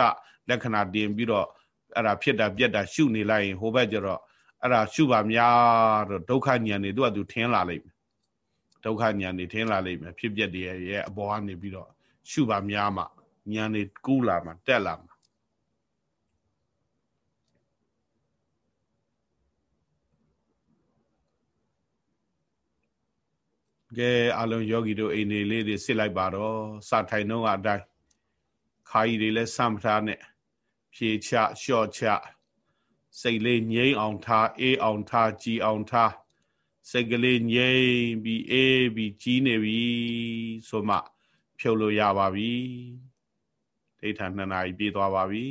လက္ခဏာတင်ပြီးတော့အဲ့ဒါဖြစ်တာပြက်တာရှုနေလိုက်ရင်ဟိုဘက်ကျတော့အဲ့ဒါရှုပါများတော့ဒုက္ခဉာဏ်တွေသူကသူထင်းလာလိမ့်မယ်ဒုက္ခဉာဏ်တွေထင်းလာလိမ့်မယ်ဖြစ်ပြက်တွေရဲ့အပေါ်ကနေပြီးတော့ရှုပါများမှဉာဏ်တွေကူးလာမှတက်လာမှကဲအလုံးယောဂီတို့အိမ်နေလေးတွေစစ်လိုက်ပါတော့စထိုင်တော့အတိုင်းခါကြီးတွေလည်းစမ်းမထားနဲ့ ဖြေချလျှော့ချစိတ်လေးငြိမ်အောင်ထားအေးအောင်ထားကြည်အောင်ထားစိတ်ကလေးငြိမ်ပြီးအေးပြီးကြီးနေပြီဆိုမှ ဖြုတ်လို့ရပါပြီဒိဋ္ဌာနှစ်နာရီပြေးသွားပါပြီ